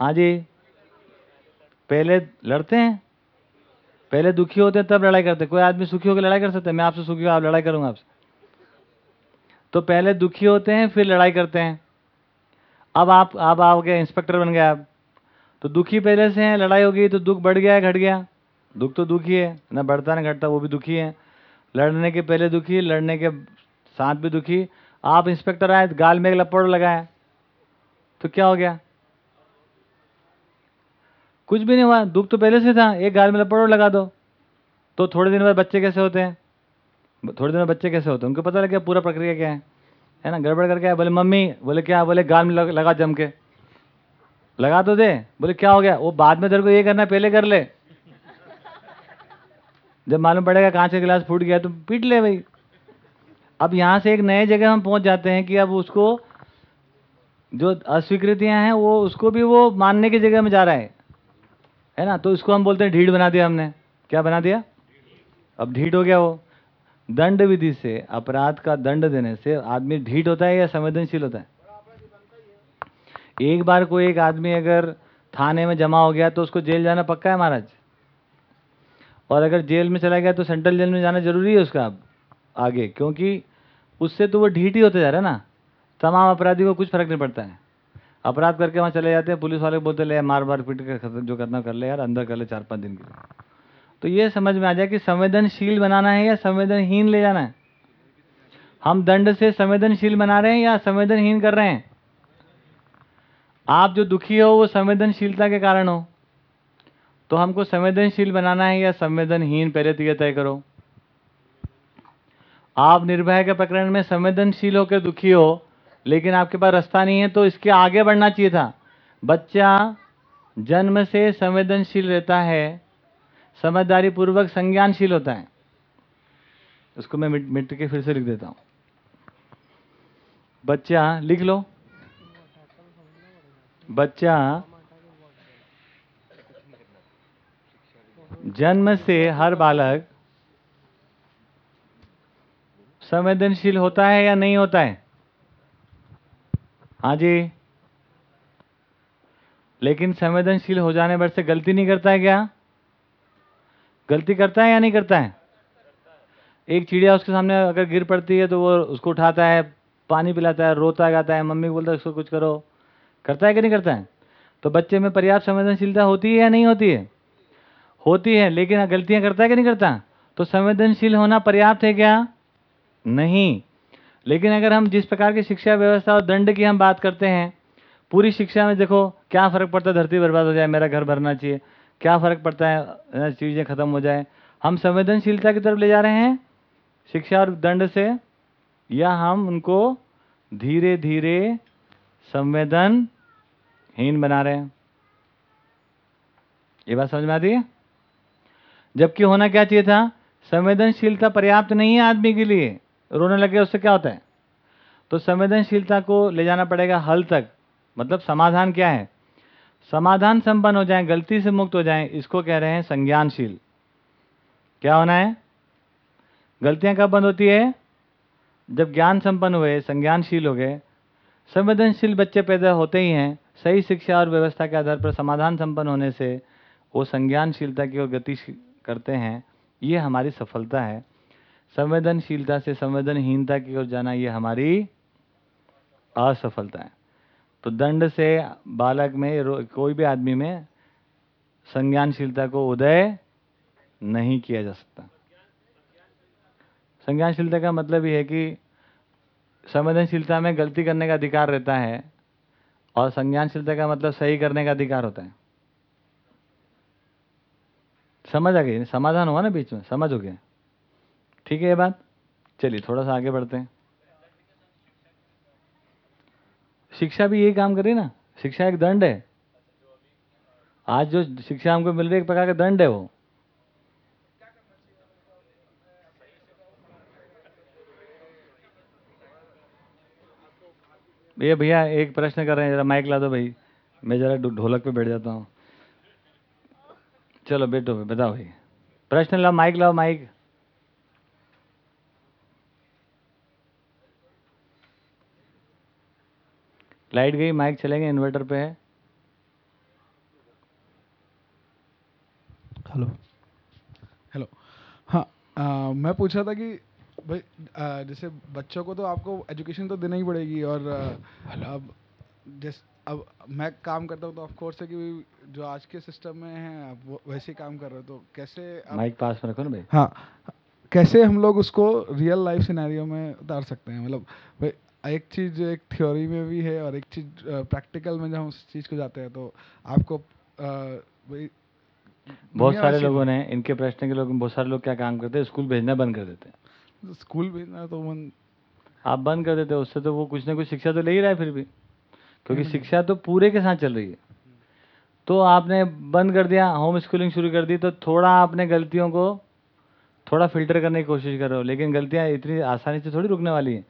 हाँ जी। पहले लड़ते हैं? पहले दुखी होते हैं तब लड़ाई करते हैं। कोई आदमी सुखी होकर लड़ाई कर सकता है? मैं आपसे सुखी हूँ, आप लड़ाई करूँगा आपसे। तो पहले दुखी होते हैं, फिर लड़ाई करते हैं। अब आप अब आप इंस्पेक्टर बन गए आप। तो दुखी पहले से हैं, लड़ाई हो गई तो दुख बढ़ गया, घट गया। दुख तो दुखी है, ना बढ़ता ना घटता वो भी दुखी है। लड़ने के पहले दुखी, लड़ने के साथ भी दुखी। आप इंस्पेक्टर आए, गाल में एक लपड़ लगाए तो क्या हो गया? कुछ भी नहीं हुआ, दुख तो पहले से था, एक गाल में लपड़ लगा दो। तो थोड़े दिन बाद बच्चे कैसे होते हैं? थोड़े दिन में बच्चे कैसे होते हैं? उनको पता लग गया पूरा प्रक्रिया क्या है। है ना, गड़बड़ करके बोले, मम्मी, बोले, क्या, बोले, गाल में लगा जम के। लगा तो दे। बोले, क्या हो गया? वो बाद में तेरे को ये करना पहले कर ले। जब मालूम पड़ेगा कांच का गिलास फूट गया तो पीट ले भाई। अब यहाँ से एक नए जगह हम पहुँच जाते हैं कि अब उसको जो अस्वीकृतियाँ हैं, वो उसको भी वो मानने की जगह में जा रहा है। है ना? तो इसको हम बोलते हैं ढीढ़ बना दिया हमने। क्या बना दिया? अब ढीठ हो गया वो। दंड विधि से, अपराध का दंड देने से आदमी ढीठ होता है या संवेदनशील होता है? एक बार कोई एक आदमी अगर थाने में जमा हो गया तो उसको जेल जाना पक्का है महाराज? और अगर जेल में चला गया तो सेंट्रल जेल में जाना ज़रूरी है उसका अब आगे, क्योंकि उससे तो वो ढीठ ही होते जा रहा है ना। तमाम अपराधी को कुछ फ़र्क नहीं पड़ता है। अपराध करके वहाँ चले जाते हैं, पुलिस वाले बोलते ले, मार मार, पीट कर जो करना कर ले यार, अंदर कर ले चार, पाँच दिन के लिए। तो ये समझ में आ जाए कि संवेदनशील बनाना है या संवेदनहीन ले जाना है? हम दंड से संवेदनशील बना रहे हैं या संवेदनहीन कर रहे हैं? आप जो दुखी हो, वो संवेदनशीलता के कारण हो। तो हमको संवेदनशील बनाना है या संवेदनहीन पहले तो ये तय करो? आप निर्भय के प्रकरण में संवेदनशील होकर दुखी हो, लेकिन आपके पास रास्ता नहीं है तो इसके आगे बढ़ना चाहिए था। बच्चा जन्म से संवेदनशील रहता है समझदारी पूर्वक संज्ञानशील होता है। उसको मैं मिट मिट के फिर से लिख देता हूँ। बच्चा लिख लो। बच्चा जन्म से हर बालक संवेदनशील होता है या नहीं होता है? हाँ जी। लेकिन संवेदनशील हो जाने पर से गलती नहीं करता है क्या? गलती करता है या नहीं करता है? एक चिड़िया उसके सामने अगर गिर पड़ती है तो वो उसको उठाता है, पानी पिलाता है, रोता गाता है, मम्मी बोलता है उसको कुछ करो। करता है कि नहीं करता है? तो बच्चे में पर्याप्त संवेदनशीलता होती है या नहीं होती है? होती है, लेकिन गलतियाँ करता है कि नहीं करता? तो संवेदनशील होना पर्याप्त है क्या? नहीं। लेकिन अगर हम जिस प्रकार की शिक्षा व्यवस्था और दंड की हम बात करते हैं, पूरी शिक्षा में देखो, क्या फ़र्क पड़ता है? धरती बर्बाद हो जाए, मेरा घर भरना चाहिए। क्या फ़र्क पड़ता है? चीज़ें ख़त्म हो जाए। हम संवेदनशीलता की तरफ़ ले जा रहे हैं, शिक्षा और दंड से, या हम उनको धीरे धीरे संवेदनहीन बना रहे हैं? ये बात समझ में आती है? जबकि होना क्या चाहिए था? संवेदनशीलता पर्याप्त नहीं है आदमी के लिए। रोने लगे, उससे क्या होता है? तो संवेदनशीलता को ले जाना पड़ेगा हल तक। मतलब समाधान क्या है? समाधान संपन्न हो जाए, गलती से मुक्त हो जाए, इसको कह रहे हैं संज्ञानशील। क्या होना है? गलतियाँ कब बंद होती है? जब ज्ञान संपन्न हुए, संज्ञानशील हो गए। संवेदनशील बच्चे पैदा होते ही हैं। सही शिक्षा और व्यवस्था के आधार पर समाधान संपन्न होने से वो संज्ञानशीलता की ओर गति करते हैं, ये हमारी सफलता है। संवेदनशीलता से संवेदनहीनता की ओर जाना, ये हमारी असफलता है। तो दंड से बालक में कोई भी आदमी में संज्ञानशीलता को उदय नहीं किया जा सकता। संज्ञानशीलता का मतलब ये है कि संवेदनशीलता में गलती करने का अधिकार रहता है और संज्ञानशीलता का मतलब सही करने का अधिकार होता है। समझ आ गई। समाधान हुआ ना बीच में? समझ हो गया। ठीक है, ये बात? चलिए, थोड़ा सा आगे बढ़ते हैं। शिक्षा भी यही काम करे ना? शिक्षा एक दंड है। आज जो शिक्षा हमको मिल रही है, एक प्रकार का दंड है वो। ये भैया, एक प्रश्न कर रहे हैं, जरा माइक ला दो भाई। मैं जरा ढोलक पे बैठ जाता हूँ। चलो बैठो बताओ भाई। प्रश्न लाओ माइक लाओ माइक। लाइट गई माइक चलेंगे इन्वर्टर पे है।
हेलो। हेलो। हाँ आ, मैं पूछ रहा था कि भाई आ, जैसे बच्चों को तो आपको एजुकेशन तो देना ही पड़ेगी और अब जैसे अब मैं काम करता हूँ तो ऑफ़ कोर्स है कि जो आज के सिस्टम में है वो वैसे ही काम कर रहे हो तो कैसे
माइक पास में रखो ना भाई।
हाँ कैसे हम लोग उसको रियल लाइफ सिनेरियो में उतार सकते हैं? मतलब भाई एक चीज़ एक थ्योरी में भी है और एक चीज़ प्रैक्टिकल में जब हम उस चीज़ को जाते हैं तो आपको भाई
बहुत सारे लोगों ने इनके प्रश्न के लोग बहुत सारे लोग क्या काम करते हैं? स्कूल भेजना बंद कर देते हैं।
स्कूल भेजना तो मन
आप बंद कर देते हो उससे तो वो कुछ ना कुछ शिक्षा तो ले ही रहा है फिर भी। क्योंकि शिक्षा तो पूरे के साथ चल रही है। तो आपने बंद कर दिया होम स्कूलिंग शुरू कर दी तो थोड़ा आपने गलतियों को थोड़ा फ़िल्टर करने की कोशिश कर रहे हो लेकिन गलतियाँ इतनी आसानी से थोड़ी रुकने वाली हैं।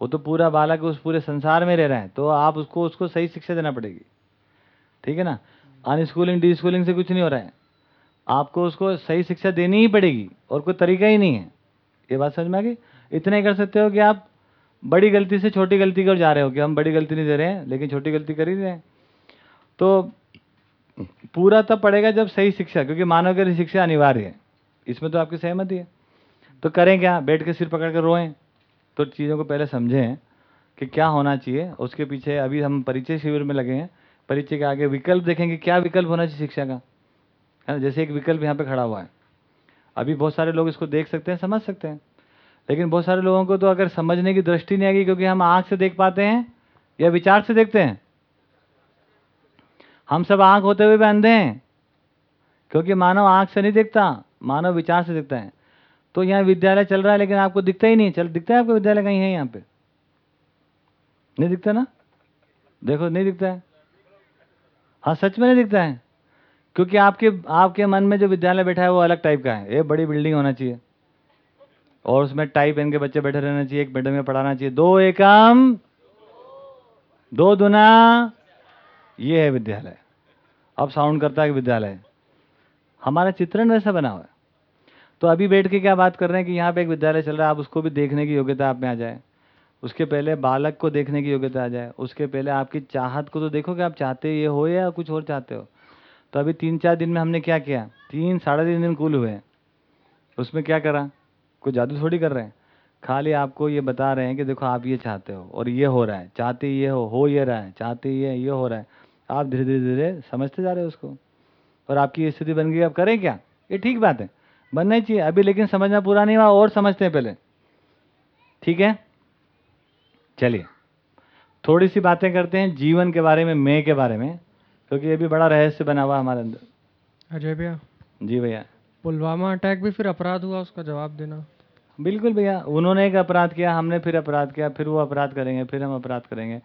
वो तो पूरा बालक उस पूरे संसार में रह रहा है तो आप उसको उसको सही शिक्षा देना पड़ेगी। ठीक है ना? अनस्कूलिंग डी स्कूलिंग से कुछ नहीं हो रहा है। आपको उसको सही शिक्षा देनी ही पड़ेगी और कोई तरीका ही नहीं है। ये बात समझ में आ गई? इतना ही कर सकते हो कि आप बड़ी गलती से छोटी गलती कर जा रहे हो कि हम बड़ी गलती नहीं दे रहे हैं, लेकिन छोटी गलती कर ही रहे हैं। तो पूरा तब पड़ेगा जब सही शिक्षा, क्योंकि मानव के लिए शिक्षा अनिवार्य है। इसमें तो आपकी सहमति है। तो करें क्या? बैठ के सिर पकड़ कर रोएँ। तो चीज़ों को पहले समझें कि क्या होना चाहिए। उसके पीछे अभी हम परिचय शिविर में लगे हैं। परिचय के आगे विकल्प देखेंगे, क्या विकल्प होना चाहिए शिक्षा का? है ना? जैसे एक विकल्प यहाँ पे खड़ा हुआ है। अभी बहुत सारे लोग इसको देख सकते हैं, समझ सकते हैं। लेकिन बहुत सारे लोगों को तो अगर समझने की दृष्टि नहीं आएगी क्योंकि हम आँख से देख पाते हैं या विचार से देखते हैं। हम सब आँख होते हुए भी अंधे हैं, क्योंकि मानव आँख से नहीं देखता, मानव विचार से देखता है। तो यहाँ विद्यालय चल रहा है, लेकिन आपको दिखता ही नहीं, चल, दिखता है आपको विद्यालय कहीं है यहाँ पे? नहीं दिखता ना? देखो, नहीं दिखता है। हाँ सच में नहीं दिखता है, क्योंकि आपके आपके मन में जो विद्यालय बैठा है, वो अलग टाइप का है। ये बड़ी बिल्डिंग होना चाहिए। और उसमें टाई पहन के बच्चे बैठे रहना चाहिए, एक बेड में पढ़ाना चाहिए। दो एकम, दो दुना, ये है विद्यालय। अब साउंड करता है विद्यालय। हमारा चित्रण वैसा बना हुआ है। तो अभी बैठ के क्या बात कर रहे हैं कि यहाँ पे एक विद्यालय चल रहा है, आप उसको भी देखने की योग्यता आप में आ जाए। उसके पहले बालक को देखने की योग्यता आ जाए। उसके पहले आपकी चाहत को तो देखो कि आप चाहते ये हो या कुछ और चाहते हो। तो अभी तीन चार दिन में हमने क्या किया? तीन, साढ़े तीन दिन कूल हुए। उसमें क्या करा? कोई जादू थोड़ी कर रहे हैं। खाली आपको ये बता रहे हैं कि देखो आप ये चाहते हो और ये हो रहा है चाहते ये हो हो ये रहा है चाहते ये ये हो रहा है। आप धीरे धीरे धीरे समझते जा रहे हो उसको। और आपकी स्थिति बन गई आप करें क्या? ये ठीक बात है बनना ही चाहिए। अभी लेकिन समझना पूरा नहीं हुआ और समझते हैं पहले। ठीक है? चलिए। थोड़ी सी बातें करते हैं जीवन के बारे में मैं के बारे में क्योंकि ये भी बड़ा रहस्य बना हुआ हमारे अंदर।
अजय भैया।
जी भैया।
पुलवामा अटैक भी फिर अपराध हुआ उसका जवाब देना।
बिल्कुल भैया, उन्होंने एक अपराध किया, हमने फिर अपराध किया, फिर वो अपराध करेंगे, फिर हम अपराध करेंगे।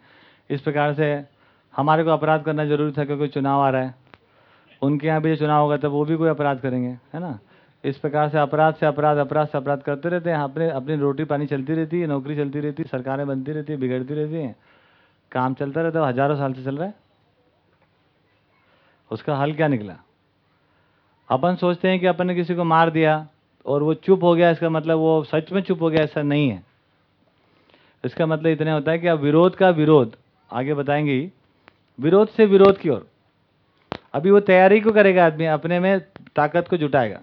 इस प्रकार से हमारे को अपराध करना ज़रूरी था क्योंकि चुनाव आ रहा है। उनके यहाँ भी जो चुनाव होगा तब वो भी कोई अपराध करेंगे, है ना? इस प्रकार से अपराध से अपराध अपराध से अपराध करते रहते हैं, अपने, अपनी रोटी पानी चलती रहती है, नौकरी चलती रहती है, सरकारें बनती रहती है, बिगड़ती रहती हैं। काम चलता रहता है, हज़ारों साल से चल रहा है। उसका हल क्या निकला? अपन सोचते हैं कि अपन ने किसी को मार दिया और वो चुप हो गया, इसका मतलब वो सच में चुप हो गया, ऐसा नहीं है। इसका मतलब इतना होता है कि अब विरोध का विरोध, आगे बताएँगे विरोध से विरोध की ओर। अभी वो तैयारी को करेगा आदमी, अपने में ताकत को जुटाएगा,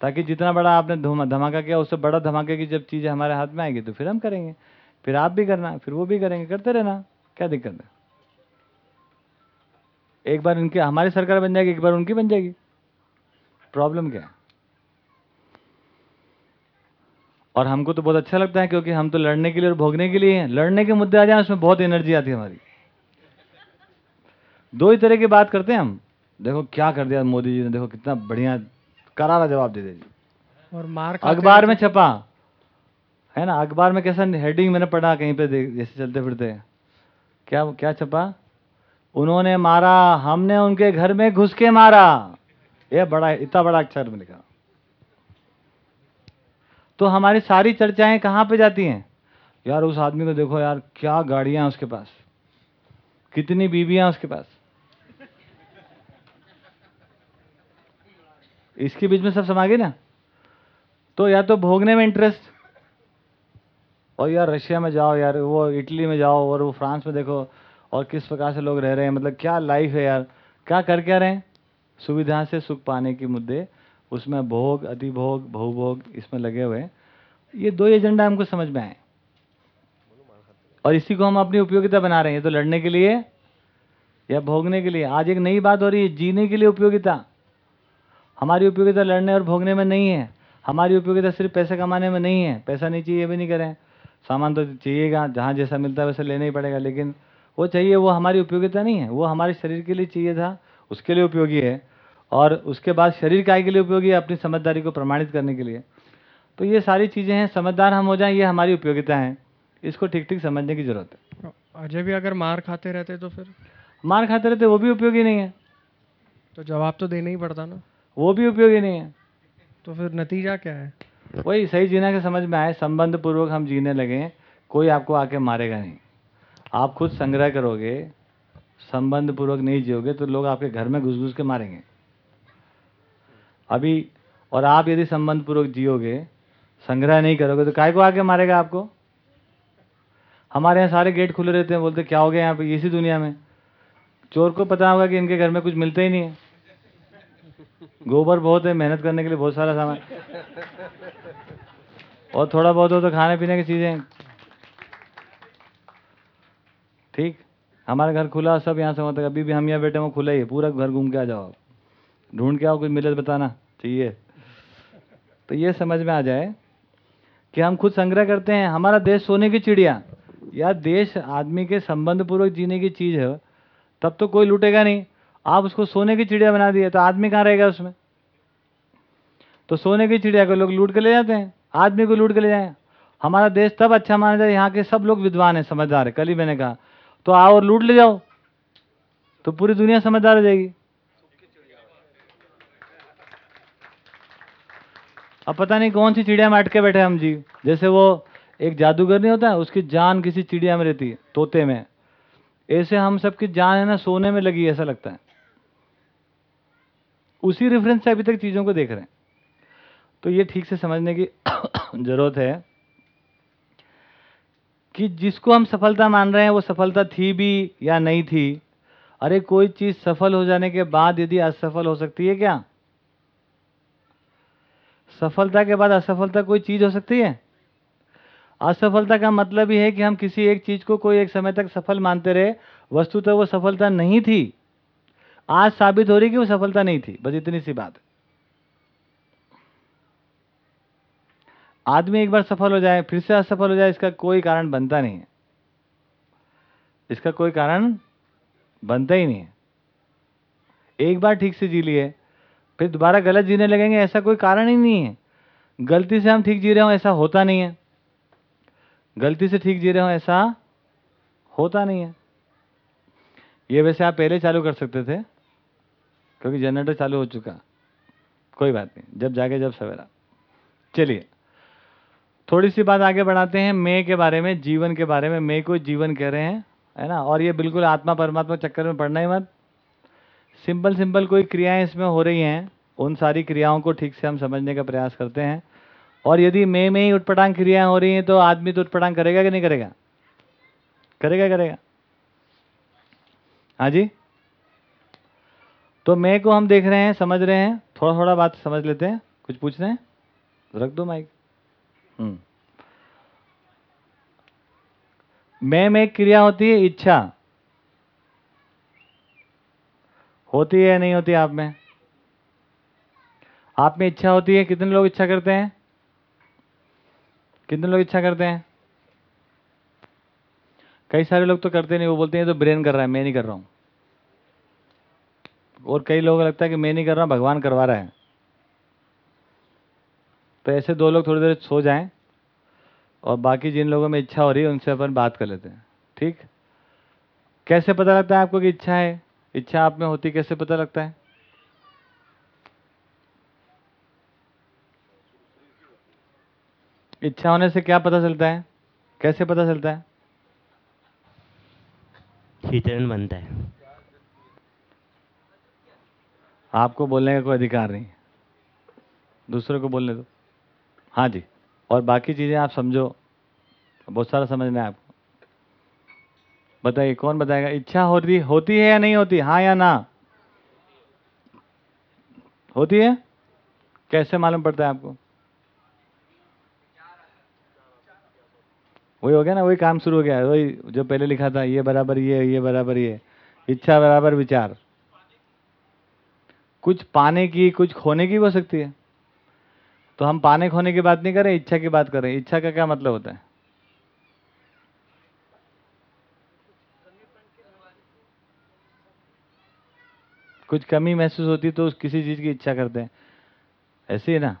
ताकि जितना बड़ा आपने धमा, धमाका किया, उससे बड़ा धमाके की जब चीज़ें हमारे हाथ में आएगी तो फिर हम करेंगे। फिर आप भी करना, फिर वो भी करेंगे, करते रहना, क्या दिक्कत है? एक बार इनकी, हमारी सरकार बन जाएगी, एक बार उनकी बन जाएगी। प्रॉब्लम क्या है? और हमको तो बहुत अच्छा लगता है क्योंकि हम तो लड़ने के लिए और भोगने के लिए हैं। लड़ने के मुद्दे आ जाए उसमें बहुत एनर्जी आती है हमारी। दो ही तरह की बात करते हैं हम। देखो क्या कर दिया मोदी जी ने देखो कितना बढ़िया करारा जवाब दे दिया
और मार
अखबार में छपा। है ना? अखबार में कैसा हेडिंग मैंने पढ़ा कहीं पे जैसे चलते फिरते। क्या क्या छपा? उन्होंने मारा हमने उनके घर में घुस के मारा। ये बड़ा, इतना बड़ा अक्षर में लिखा। तो हमारी सारी चर्चाएँ कहाँ पे जाती हैं? यार, उस आदमी को देखो यार, क्या गाड़ियाँ उसके पास। कितनी बीबियाँ उसके पास। इसके बीच में सब समा गई ना? तो या तो भोगने में इंटरेस्ट और यार रशिया में जाओ यार वो इटली में जाओ, और वो फ्रांस में देखो, और किस प्रकार से लोग रह रहे हैं मतलब क्या लाइफ है यार, क्या कर क्या रहे हैं? सुविधा से सुख पाने के मुद्दे, उसमें भोग अतिभोग बहुभोग इसमें लगे हुए ये दो एजेंडा हमको समझ में आए। और इसी को हम अपनी उपयोगिता बना रहे हैं। तो लड़ने के लिए या भोगने के लिए। आज एक नई बात हो रही है, जीने के लिए उपयोगिता। हमारी उपयोगिता लड़ने और भोगने में नहीं है। हमारी उपयोगिता सिर्फ़ पैसे कमाने में नहीं है। पैसा नहीं चाहिए भी नहीं करें। सामान तो चाहिएगा, जहाँ जैसा मिलता है वैसे लेना ही पड़ेगा, लेकिन वो चाहिए, वो हमारी उपयोगिता नहीं है। वो हमारे शरीर के लिए चाहिए था। उसके लिए उपयोगी है और उसके बाद शरीर काय के लिए उपयोगी है अपनी समझदारी को प्रमाणित करने के लिए। तो ये सारी चीज़ें हैं समझदार हम हो जाएँ ये हमारी उपयोगिता है। इसको ठीक ठीक समझने की ज़रूरत है।
अजय भी अगर मार खाते रहते तो फिर?
मार खाते रहते वो भी उपयोगी नहीं है।
तो जवाब तो देना ही पड़ता ना।
वो भी उपयोगी नहीं है।
तो फिर नतीजा क्या है?
वही सही जीना के समझ में आए संबंध पूर्वक हम जीने लगे कोई आपको आके मारेगा नहीं। आप खुद संग्रह करोगे संबंध पूर्वक नहीं जियोगे तो लोग आपके घर में घुस घुस के मारेंगे। अभी, और आप यदि संबंध पूर्वक जियोगे, संग्रह नहीं करोगे तो काय को आके मारेगा आपको? हमारे यहाँ सारे गेट खुले रहते हैं, बोलते, क्या हो गया यहाँ पे? इसी दुनिया में। चोर को पता होगा कि इनके घर में कुछ मिलता ही नहीं है। गोबर बहुत है, मेहनत करने के लिए बहुत सारा सामान। और थोड़ा बहुत हो तो खाने पीने की चीज़ें। ठीक? हमारा घर खुला, सब यहाँ से वहाँ तक। अभी भी हम यहाँ बैठे वो खुला ही है, पूरा घर घूम के आ जाओ ढूंढ के आओ कुछ मिले तो बताना, चाहिए। तो ये समझ में आ जाए कि हम खुद संग्रह करते हैं, हमारा देश सोने की चिड़िया। या देश आदमी के संबंध पूर्वक जीने की चीज़ है, तब तो कोई लूटेगा नहीं। आप उसको सोने की चिड़िया बना दिए तो आदमी कहाँ रहेगा उसमें? तो सोने की चिड़िया को लोग लूट के ले जाते हैं, आदमी को लूट के ले जाए। हमारा देश तब अच्छा माना जाए, यहाँ के सब लोग विद्वान हैं, समझदार है, कल ही मैंने कहा। तो आओ और लूट ले जाओ। तो पूरी दुनिया समझदार हो जाएगी। अब पता नहीं कौन सी चिड़िया में अटके बैठे हम जी। जैसे वो एक जादूगर नहीं होता है उसकी जान किसी चिड़िया में रहती है तोते में। ऐसे हम सबकी जान है ना, सोने में लगी ऐसा लगता है। उसी रेफरेंस से अभी तक चीज़ों को देख रहे हैं। तो ये ठीक से समझने की ज़रूरत है। कि जिसको हम सफलता मान रहे हैं, वो सफलता थी भी या नहीं थी? अरे, कोई चीज़ सफल हो जाने के बाद यदि असफल हो सकती है क्या? सफलता के बाद असफलता कोई चीज़ हो सकती है? असफलता का मतलब ही है कि हम किसी एक चीज़ को कोई एक समय तक सफल मानते रहे, वस्तुतः वो सफलता नहीं थी। आज साबित हो रही कि वो सफलता नहीं थी, बस इतनी सी बात। है आदमी एक बार सफल हो जाए, फिर से असफल हो जाए, इसका कोई कारण बनता नहीं है। इसका कोई कारण बनता ही नहीं है। एक बार ठीक से जी लिए, फिर दोबारा गलत जीने लगेंगे, ऐसा कोई कारण ही नहीं है। गलती से हम ठीक जी रहे हो, ऐसा होता नहीं है। गलती से ठीक जी रहे हो, ऐसा होता नहीं है। ये वैसे आप पहले चालू कर सकते थे, क्योंकि जनरेटर चालू हो चुका। कोई बात नहीं, जब जागे जब सवेरा। चलिए। थोड़ी सी बात आगे बढ़ाते हैं, मैं के बारे में, जीवन के बारे में, मैं को जीवन कह रहे हैं, है ना? और ये बिल्कुल आत्मा परमात्मा चक्कर में पड़ना ही मत। सिंपल सिंपल कोई क्रियाएँ इसमें हो रही हैं, उन सारी क्रियाओं को ठीक से हम समझने का प्रयास करते हैं। और यदि मैं में ही उटपटांग क्रियाएँ हो रही हैं तो आदमी तो उटपटांग करेगा कि नहीं करेगा? करेगा करेगा। हाँ जी? तो मैं को हम देख रहे हैं, समझ रहे हैं थोड़ा थोड़ा बात समझ लेते हैं, कुछ पूछ रहे हैं? रख दो माइक। मैं में एक क्रिया होती है, इच्छा। होती है नहीं होती आप में? आप में इच्छा होती है, कितने लोग इच्छा करते हैं? कितने लोग इच्छा करते हैं? कई सारे लोग तो करते नहीं, वो बोलते हैं तो ब्रेन कर रहा है, मैं नहीं कर रहा हूँ। और कई लोगों को लगता है कि मैं नहीं कर रहा भगवान करवा रहा है। तो ऐसे दो लोग थोड़ी देर सो जाएँ और बाकी जिन लोगों में इच्छा हो रही है उनसे अपन बात कर लेते हैं। ठीक? कैसे पता लगता है आपको कि इच्छा है? इच्छा आप में होती कैसे पता लगता है? इच्छा होने से क्या पता चलता है? कैसे पता चलता है?
वितरण बनता है।
आपको बोलने का कोई अधिकार नहीं। दूसरों को बोलने दो। हाँ जी। और बाकी चीज़ें आप समझो। बहुत सारा समझना है आपको। बताइए, कौन बताएगा? इच्छा होती होती है या नहीं होती? हाँ या ना? होती है? कैसे मालूम पड़ता है आपको? वही हो गया ना, वही काम शुरू हो गया। वही जो पहले लिखा था, ये बराबर ये ये बराबर ये। इच्छा बराबर विचार। कुछ पाने की, कुछ खोने की हो सकती है। तो हम पाने खोने की बात नहीं करें, इच्छा की बात करें। इच्छा का क्या मतलब होता है? कुछ कमी महसूस होती तो उस किसी चीज़ की इच्छा करते हैं। ऐसे ही ना?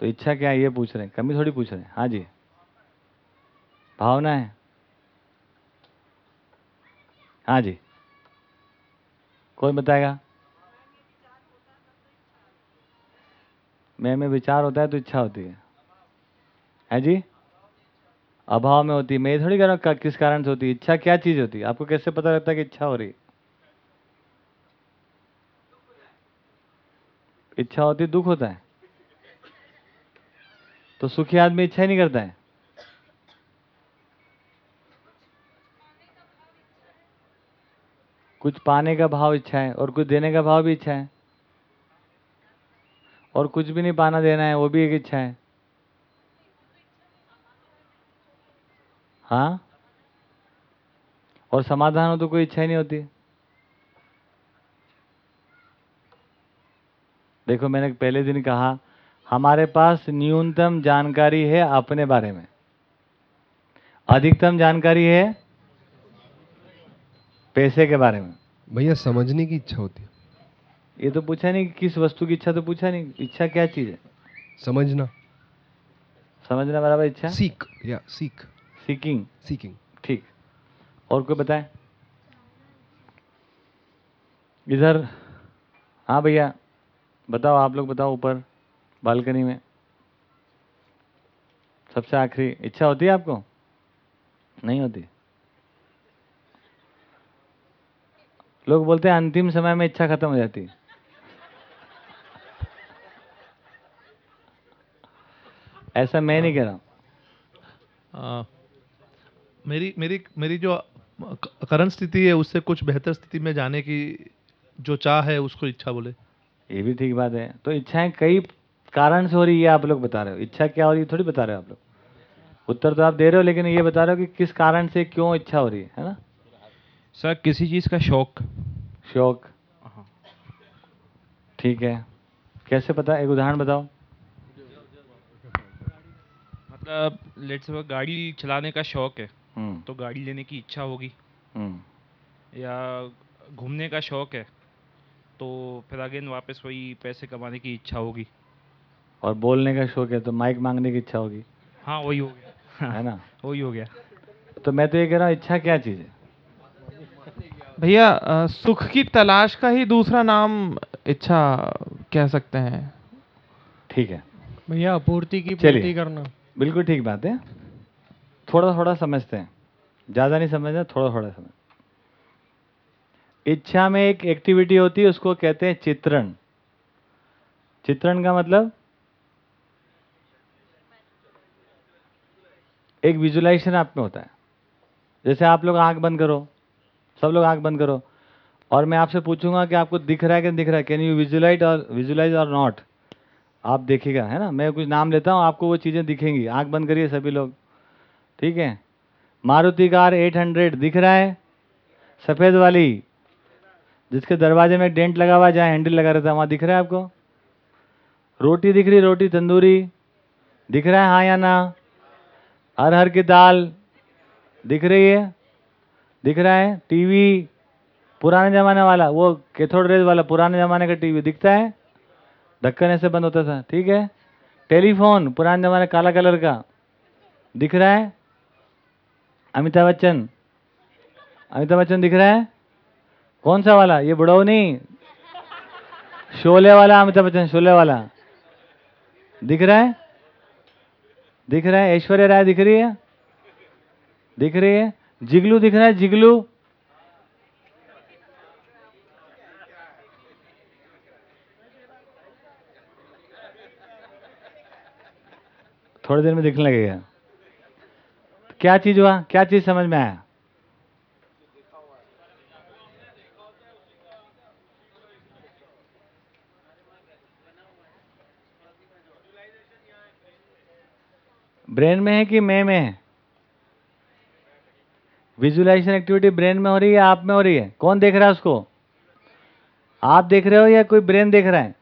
तो इच्छा क्या है, ये पूछ रहे हैं। कमी थोड़ी पूछ रहे हैं। हाँ जी। भावना है। हाँ जी। कोई बताएगा? मैं में विचार होता है तो इच्छा होती है। है जी? अभाव में होती है। मैं थोड़ी कह रहा हूँ किस कारण से होती है? इच्छा क्या चीज़ होती है? आपको कैसे पता लगता है कि इच्छा हो रही है? इच्छा होती दुख होता है। तो सुखी आदमी इच्छा ही नहीं करता है। कुछ पाने का भाव इच्छा है और कुछ देने का भाव भी इच्छा है। और कुछ भी नहीं पाना देना है, वो भी एक इच्छा है। हाँ? और समाधान हो तो कोई इच्छा ही नहीं होती। देखो, मैंने पहले दिन कहा, हमारे पास न्यूनतम जानकारी है अपने बारे में। अधिकतम जानकारी है पैसे के बारे में।
भैया, समझने की इच्छा होती है।
ये तो पूछा नहीं कि किस वस्तु की इच्छा तो पूछा नहीं। इच्छा क्या चीज़ है?
समझना।
समझना बराबर इच्छा?
सीक या सीक
सीकिंग
सीकिंग
ठीक। और कोई बताए? इधर हाँ भैया बताओ आप लोग बताओ ऊपर बालकनी में। सबसे आखिरी इच्छा होती है आपको? नहीं होती। लोग बोलते हैं अंतिम समय में इच्छा खत्म हो जाती है। ऐसा मैं नहीं कह रहा हूँ।
मेरी मेरी मेरी जो करंट स्थिति है उससे कुछ बेहतर स्थिति में जाने की जो चाह है उसको इच्छा बोले।
ये भी ठीक बात है। तो इच्छाएँ कई कारण से हो रही है आप लोग बता रहे हो। इच्छा क्या हो रही है थोड़ी बता रहे हो आप लोग। उत्तर तो आप दे रहे हो लेकिन ये बता रहे हो कि किस कारण से क्यों इच्छा हो रही है है ना?
सर किसी चीज़ का शौक।
शौक। ठीक है। कैसे पता? एक उदाहरण बताओ।
मतलब लेट से गाड़ी चलाने का शौक है
हम्म।
तो गाड़ी लेने की इच्छा होगी।
हम्म।
या घूमने का शौक है तो फिर अगेन वापस वही पैसे कमाने की इच्छा होगी।
और बोलने का शौक है तो माइक मांगने की इच्छा होगी।
हाँ वही हो गया।
है ना?
वही हो गया।
तो मैं तो ये कह रहा हूँ इच्छा क्या चीज़ है?
भैया अ, सुख की तलाश का ही दूसरा नाम इच्छा कह सकते हैं।
ठीक है।
भैया अपूर्ति की
चलिए।
पूर्ति करना।
बिल्कुल ठीक बात है। थोड़ा थोड़ा समझते हैं। ज़्यादा नहीं समझना थोड़ा थोड़ा समझ। इच्छा में एक एक्टिविटी होती है, उसको कहते हैं चित्रण। चित्रण का मतलब? एक विजुलाइजेशन आप में होता है। जैसे आप लोग आँख बंद करो। सब लोग आँख बंद करो। और मैं आपसे पूछूँगा कि आपको दिख रहा है कि दिख रहा है। कैन यू विजुलाइज और विजुलाइज और नॉट आप देखिएगा, है ना? मैं कुछ नाम लेता हूँ, आपको वो चीज़ें दिखेंगी। आँख बंद करिए सभी लोग। ठीक है? मारुति कार 800 दिख रहा है। सफ़ेद वाली। जिसके दरवाजे में डेंट लगा हुआ जहाँ हैंडल लगा रहता है, वहाँ दिख रहा है आपको? रोटी दिख रही, रोटी, तंदूरी। दिख रहा है हाँ या ना? अरहर की दाल दिख रही है। दिख रहा है, टीवी। पुराने ज़माने वाला, वो कैथोड रेज वाला, पुराने ज़माने का टीवी दिखता है। ढक्कन ऐसे बंद होता था, ठीक है? टेलीफोन, पुराने ज़माने काला कलर का। दिख रहा है? अमिताभ बच्चन। अमिताभ बच्चन दिख रहा है? कौन सा वाला? ये बुढ़ाऊ नहीं। शोले वाला, अमिताभ बच्चन, शोले वाला। दिख रहा है? दिख रहा है? ऐश्वर्या राय दिख रही है? दिख रही है? जिगलू दिख रहा है? जिगलू। थोड़ी देर में दिखने लगेगा। क्या चीज़ हुआ? क्या चीज़ समझ में आया? ब्रेन में है कि मैं में है? विजुअलाइजेशन एक्टिविटी ब्रेन में हो रही है आप में हो रही है? कौन देख रहा है उसको? आप देख रहे हो या कोई ब्रेन देख रहा है?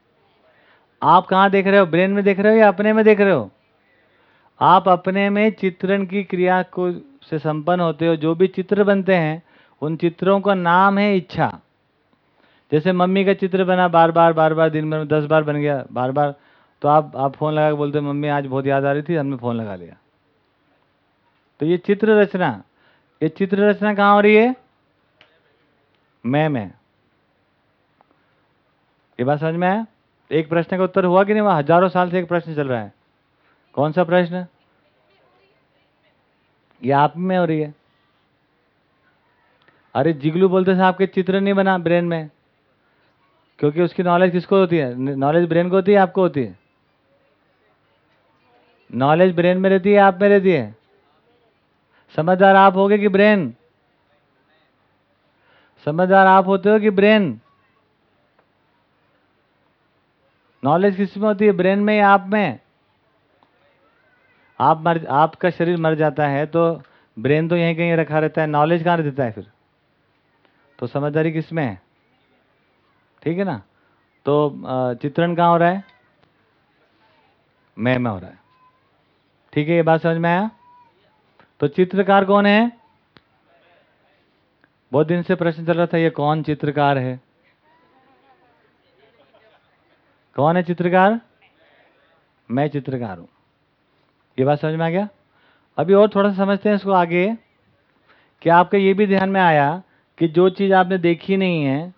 आप कहाँ देख रहे हो? ब्रेन में देख रहे हो या अपने में देख रहे हो? आप अपने में चित्रण की क्रिया को से संपन्न होते हो जो भी चित्र बनते हैं उन चित्रों का नाम है इच्छा। जैसे मम्मी का चित्र बना बार बार बार बार दिन भर में दस बार बन गया बार बार तो आप आप फ़ोन लगा के बोलते हो, मम्मी आज बहुत याद आ रही थी हमने फ़ोन लगा लिया। तो ये चित्र रचना ये चित्र रचना कहाँ हो रही है? मैं मैं। ये बात समझ में आया? एक प्रश्न का उत्तर हुआ कि नहीं? हुआ हज़ारों साल से एक प्रश्न चल रहा है। कौन सा प्रश्न? ये आप में हो रही है। अरे जिगलू बोलते साहब के चित्र नहीं बना ब्रेन में। क्योंकि उसकी नॉलेज किसको होती है? नॉलेज ब्रेन को होती है आपको होती है? नॉलेज ब्रेन में रहती है आप में रहती है? समझदार आप होगे कि ब्रेन? समझदार आप होते हो कि ब्रेन? नॉलेज किसमें होती है? ब्रेन में या आप में? आप मर, आपका शरीर मर जाता है तो ब्रेन तो यहीं कहीं रखा रहता है नॉलेज कहाँ रहता है फिर? तो समझदारी किसमें है? ठीक है ना? तो चित्रण कहाँ हो रहा है? मैं में हो रहा है। ठीक है, ये बात समझ में आया? तो चित्रकार कौन है? बहुत दिन से प्रश्न चल रहा था, ये कौन चित्रकार है? कौन है चित्रकार? मैं चित्रकार हूँ। ये बात समझ में आ गया? अभी और थोड़ा सा समझते हैं इसको आगे, कि आपका ये भी ध्यान में आया कि जो चीज़ आपने देखी नहीं है,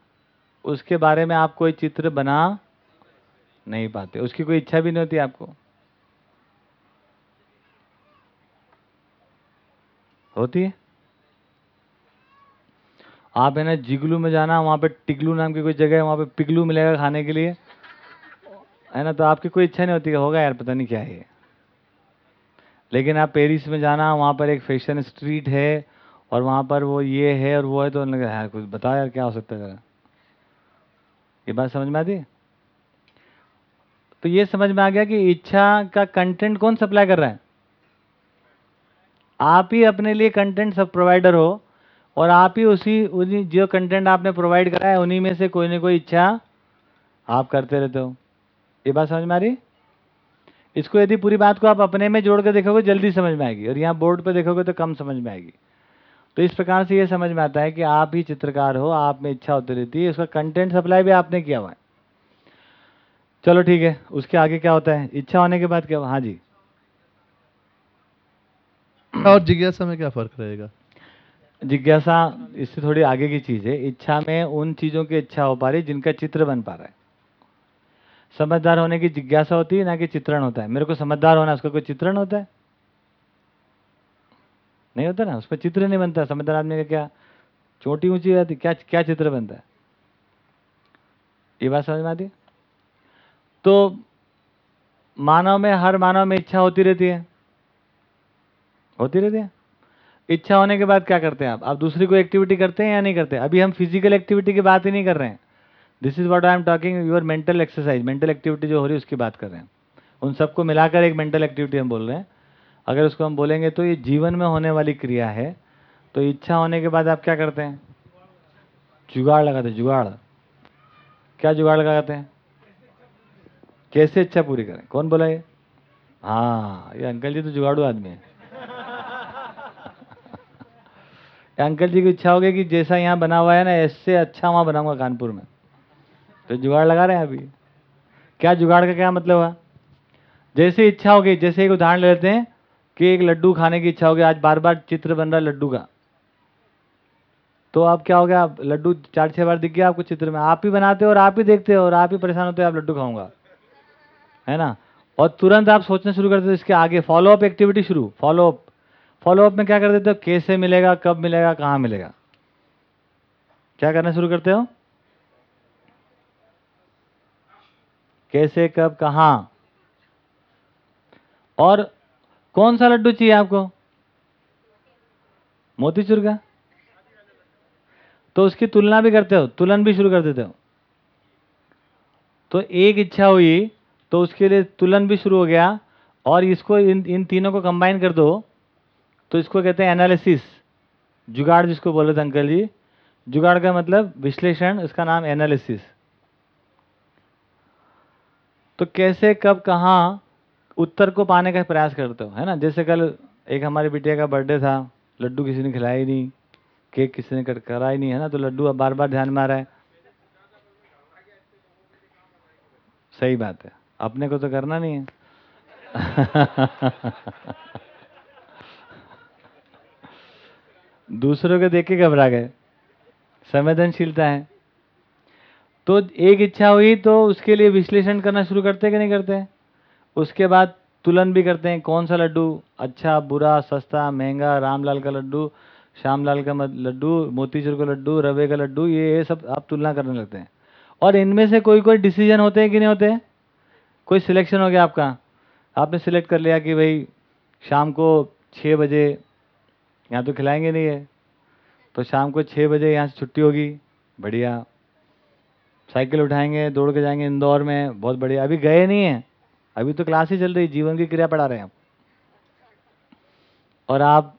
उसके बारे में आप कोई चित्र बना नहीं पाते। उसकी कोई इच्छा भी नहीं होती आपको। होती है? आप है ना जिगलू में जाना, वहाँ पे टिगलू नाम की कोई जगह है, वहाँ पे पिगलू मिलेगा खाने के लिए। है ना तो आपकी कोई इच्छा नहीं होती होगा यार, पता नहीं क्या है लेकिन आप पेरिस में जाना, वहाँ पर एक फ़ैशन स्ट्रीट है और वहाँ पर वो ये है और वो है तो उन्होंने यार, कुछ बताओ यार, क्या हो सकता है ये बात समझ में आती तो ये समझ में आ गया कि इच्छा का कंटेंट कौन सप्लाई कर रहा है? आप ही अपने लिए कंटेंट सब प्रोवाइडर हो और आप ही उसी, उन्हीं, जो कंटेंट आपने प्रोवाइड करा है, उन्हीं में से कोई ना कोई इच्छा आप करते रहते हो। ये बात समझ में आ रही इसको यदि पूरी बात को आप अपने में जोड़ कर देखोगे जल्दी समझ में आएगी। और यहाँ बोर्ड पर देखोगे तो कम समझ में आएगी। तो इस प्रकार से ये समझ में आता है कि आप ही चित्रकार हो आप में इच्छा होती रहती है उसका कंटेंट सप्लाई भी आपने किया हुआ है। चलो ठीक है उसके आगे क्या होता है? इच्छा होने के बाद क्या? हाँ जी।
और जिज्ञासा में क्या फ़र्क रहेगा?
जिज्ञासा इससे थोड़ी आगे की चीज़ है। इच्छा में उन चीज़ों की इच्छा हो पा रही जिनका चित्र बन पा रहा है। समझदार होने की जिज्ञासा होती है, ना कि चित्रण होता है। मेरे को समझदार होना उसका कोई चित्रण होता है? नहीं होता ना? उस पर चित्र नहीं बनता। समझदार आदमी का क्या? चोटी ऊँची जाती क्या क्या चित्र बनता है? ये बात समझ में आती तो मानव में, हर मानव में इच्छा होती रहती है। होती रहती है? इच्छा होने के बाद क्या करते हैं आप? आप दूसरी कोई एक्टिविटी करते हैं या नहीं करते? अभी हम फ़िज़िकल एक्टिविटी की बात ही नहीं कर रहे हैं। This is what I am talking your mental exercise mental activity जो हो रही है, उसकी बात कर रहे हैं। उन सबको मिलाकर एक मेंटल एक्टिविटी हम बोल रहे हैं। अगर उसको हम बोलेंगे तो ये जीवन में होने वाली क्रिया है। तो इच्छा होने के बाद आप क्या करते हैं? जुगाड़ लगाते हैं, जुगाड़। क्या जुगाड़ लगाते हैं? कैसे इच्छा पूरी करें? कौन बोला ये? हाँ ये अंकल जी तो जुगाड़ू आदमी है। अंकल जी की इच्छा होगी कि जैसा यहाँ बना हुआ है ना, ऐसे अच्छा वहाँ बनाऊँगा कानपुर में। तो जुगाड़ लगा रहे हैं अभी। क्या जुगाड़ का क्या मतलब हुआ? जैसे इच्छा होगी जैसे एक उदाहरण लेते हैं कि एक लड्डू खाने की इच्छा होगी आज बार बार चित्र बन रहा है लड्डू का। तो आप क्या हो गया? आप लड्डू चार छह बार दिख गया आपको चित्र में। आप ही बनाते हो और आप ही देखते हो और आप ही परेशान होते हो, आप लड्डू खाऊँगा। है ना? और तुरंत आप सोचना शुरू करते हो इसके आगे। फॉलोअप एक्टिविटी शुरू। फॉलोअप फॉलोअप में क्या कर देते हो? कैसे मिलेगा, कब मिलेगा, कहाँ मिलेगा? क्या करना शुरू करते हो? कैसे, कब, कहाँ? और कौन सा लड्डू चाहिए आपको? मोतीचूर का तो उसकी तुलना भी करते हो, तुलन भी शुरू कर देते हो। तो एक इच्छा हुई तो उसके लिए तुलन भी शुरू हो गया, और इसको इन इन तीनों को कंबाइन कर दो तो इसको कहते हैं एनालिसिस जुगाड़ जिसको बोले थे अंकल जी। जुगाड़ का मतलब विश्लेषण इसका नाम एनालिसिस तो कैसे, कब, कहाँ उत्तर को पाने का प्रयास करते हो? है ना? जैसे कल एक हमारी बिटिया का बर्थडे था, लड्डू किसी ने खिलाया ही नहीं, केक किसी ने कट करा ही नहीं, है ना? तो लड्डू अब बार बार ध्यान में आ रहा है। सही बात है। अपने को तो करना नहीं है। दूसरों को देख के घबरा गए। संवेदनशीलता है। तो एक इच्छा हुई तो उसके लिए विश्लेषण करना शुरू करते कि नहीं करते उसके बाद तुलन भी करते हैं, कौन सा लड्डू अच्छा बुरा, सस्ता, महँगा, रामलाल का लड्डू, श्यामलाल का लड्डू, मोतीचूर का लड्डू, रवे का लड्डू, ये ये सब आप तुलना करने लगते हैं। और इनमें से कोई कोई डिसीज़न होते हैं कि नहीं होते कोई सिलेक्शन हो गया आपका? आपने सिलेक्ट कर लिया कि भाई, शाम को छः बजे यहाँ तो खिलाएँगे नहीं है तो शाम को छः बजे यहाँ से छुट्टी होगी, बढ़िया। साइकिल उठाएँगे, दौड़ के जाएँगे इंदौर में, बहुत बढ़िया। अभी गए नहीं हैं। अभी तो क्लास ही चल रही, जीवन की क्रिया पढ़ा रहे हैं और आप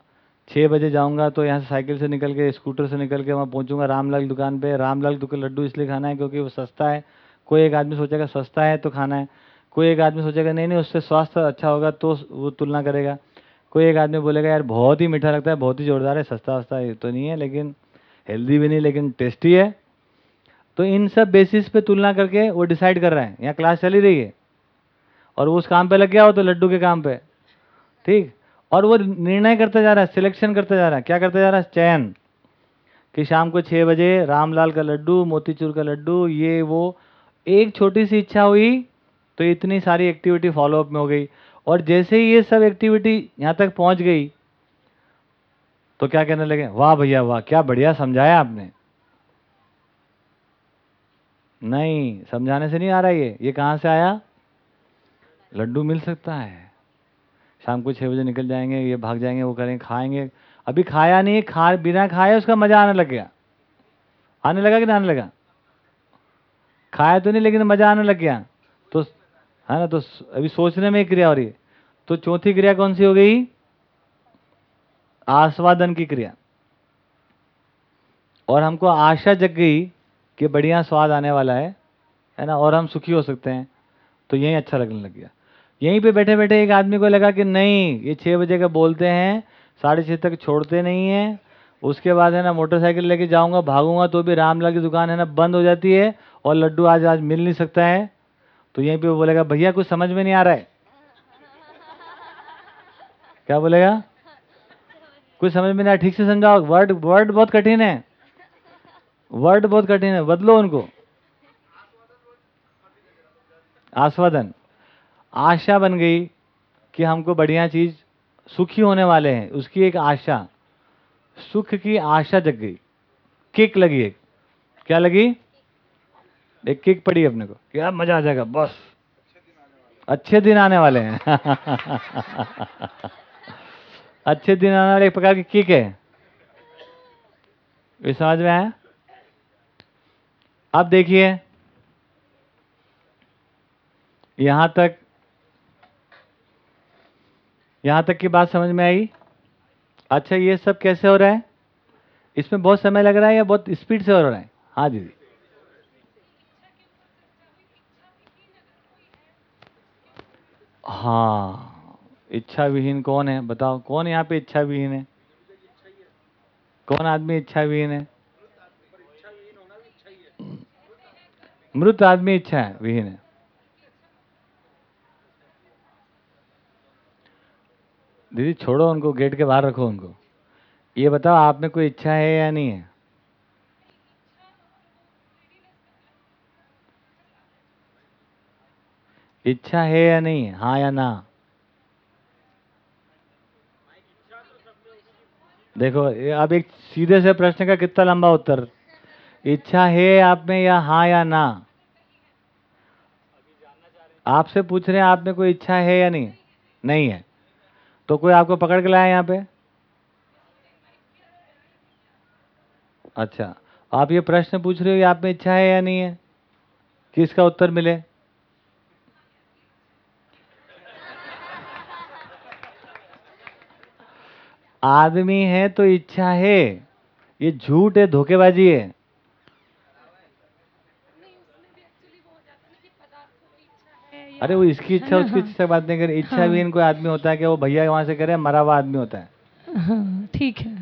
छः बजे जाऊँगा तो यहाँ से साइकिल से निकल के, स्कूटर से निकल के वहाँ पहुँचूँगा रामलाल दुकान पे। रामलाल दुकान लड्डू इसलिए खाना है क्योंकि वो सस्ता है। कोई एक आदमी सोचेगा सस्ता है तो खाना है। कोई एक आदमी सोचेगा, नहीं नहीं, उससे स्वास्थ्य अच्छा होगा तो वो तुलना करेगा। कोई एक आदमी बोलेगा, यार, बहुत ही मीठा लगता है, बहुत ही जोरदार है सस्ता वस्ता तो नहीं है, लेकिन हेल्दी भी नहीं, लेकिन टेस्टी है। तो इन सब बेसिस पे तुलना करके वो डिसाइड कर रहा है, यहाँ क्लास चली रही है। और वो उस काम पे लग गया हो तो लड्डू के काम पे। ठीक? और वो निर्णय करता जा रहा है सिलेक्शन करता जा रहा है। क्या करता जा रहा है? चयन। कि शाम को छः बजे रामलाल का लड्डू, मोतीचूर का लड्डू, ये, वो। एक छोटी सी इच्छा हुई तो इतनी सारी एक्टिविटी फॉलोअप में हो गई। और जैसे ही ये सब एक्टिविटी यहाँ तक पहुँच गई तो क्या कहने लगे? वाह भैया, वाह, क्या बढ़िया समझाया आपने। नहीं, समझाने से नहीं आ रहा ये। ये कहाँ से आया? लड्डू मिल सकता है। शाम को छः बजे निकल जाएँगे, ये भाग जाएँगे, वो करेंगे, खाएँगे। अभी खाया नहीं, खा, बिना खाए उसका मज़ा आने लग गया। आने लगा कि नहीं आने लगा? खाया तो नहीं, लेकिन मज़ा आने लग गया। तो है ना तो अभी सोचने में क्रिया हो रही है। तो चौथी क्रिया कौन सी हो गई? आस्वादन की क्रिया। और हमको आशा जग गई कि बढ़िया स्वाद आने वाला है है ना, और हम सुखी हो सकते हैं। तो यही अच्छा लगने लग गया। यहीं पे बैठे बैठे एक आदमी को लगा कि नहीं, ये छः बजे का बोलते हैं, साढ़े छः तक छोड़ते नहीं हैं। उसके बाद, है ना, मोटरसाइकिल लेके जाऊँगा, भागूँगा तो भी रामलाल की दुकान, है ना, बंद हो जाती है और लड्डू आज आज मिल नहीं सकता है। तो यहीं पे वो बोलेगा, भैया, कुछ समझ में नहीं आ रहा है। क्या बोलेगा? कुछ समझ में नहीं आया ठीक से समझाओ, वर्ड वर्ड बहुत कठिन है। वर्ड बहुत कठिन है, बदलो उनको। आस्वादन। आशा बन गई कि हमको बढ़िया चीज़ सुखी होने वाले हैं, उसकी एक आशा। सुख की आशा जग गई। किक लगी एक। क्या लगी? एक किक पड़ी अपने को। क्या मज़ा आ जाएगा, बस। अच्छे दिन आने वाले हैं। अच्छे दिन आने वाले, एक प्रकार की किक है। ये समझ में आया? अब देखिए, यहाँ तक यहाँ तक की बात समझ में आई? अच्छा ये सब कैसे हो रहा है? इसमें बहुत समय लग रहा है या बहुत स्पीड से हो रहा है? हाँ दीदी हाँ इच्छा विहीन कौन है? बताओ, कौन यहाँ पे इच्छा विहीन है? कौन आदमी इच्छा विहीन है? मृत आदमी इच्छा है, विहीन है। दीदी, छोड़ो उनको, गेट के बाहर रखो उनको। ये बताओ, आप में कोई इच्छा है या नहीं है? इच्छा है या नहीं है? हाँ या ना? देखो अब एक सीधे से प्रश्न का कितना लंबा उत्तर? इच्छा है आप में या हाँ या ना? आपसे पूछ रहे हैं, आप में कोई इच्छा है या नहीं? नहीं है। तो कोई आपको पकड़ के लाया यहाँ पे? अच्छा आप ये प्रश्न पूछ रहे हो कि आप में इच्छा है या नहीं है? कि इसका उत्तर मिले? आदमी है तो इच्छा है। ये झूठ है, धोखेबाजी है। अरे वो इसकी इच्छा उसकी इच्छा की बात नहीं करे। इच्छा
हाँ।
भी इनको आदमी होता है कि वो भैया वहाँ से करे मरा हुआ आदमी होता है।
हाँ ठीक है।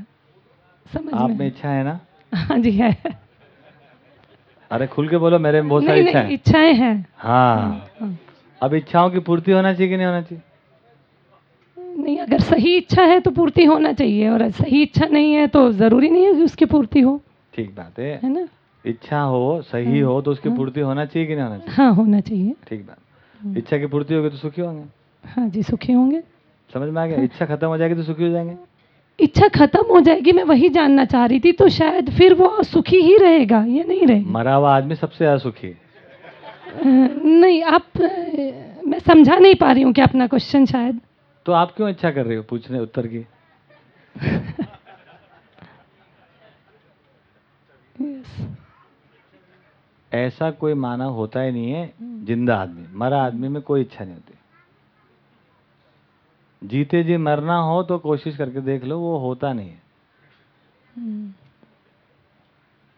समझ
आप
में।
इच्छा है ना?
हाँ जी है।
अरे खुल के बोलो मेरे में बहुत सारी इच्छा
इच्छाएँ हैं।
हाँ
हाँ।
अब इच्छाओं की पूर्ति होना चाहिए कि नहीं होना चाहिए?
नहीं अगर सही इच्छा है तो पूर्ति होना चाहिए और सही इच्छा नहीं है तो ज़रूरी नहीं है कि उसकी पूर्ति हो।
ठीक बात है।
है ना?
इच्छा हो सही
हाँ,
हो तो उसकी
हाँ।
पूर्ति होना चाहिए कि नहीं होना चाहिए?
हाँ होना चाहिए।
ठीक बात। इच्छा की पूर्ति होगी तो सुखी होंगे।
हाँ जी सुखी होंगे।
समझ में आ गया? इच्छा खत्म हो जाएगी तो सुखी हो जाएँगे।
इच्छा खत्म हो जाएगी मैं वही जानना चाह रही थी तो शायद फिर वो सुखी ही रहेगा या नहीं रहेगा।
मरा हुआ आदमी सबसे ज़्यादा सुखी
नहीं आप मैं समझा नहीं पा रही हूँ कि अपना क्वेश्चन शायद।
तो आप क्यों इच्छा कर रहे हो पूछने उत्तर की? ऐसा कोई मानव होता ही नहीं है ज़िंदा आदमी। मरा आदमी में कोई इच्छा नहीं होती। जीते जी मरना हो तो कोशिश करके देख लो वो होता नहीं है।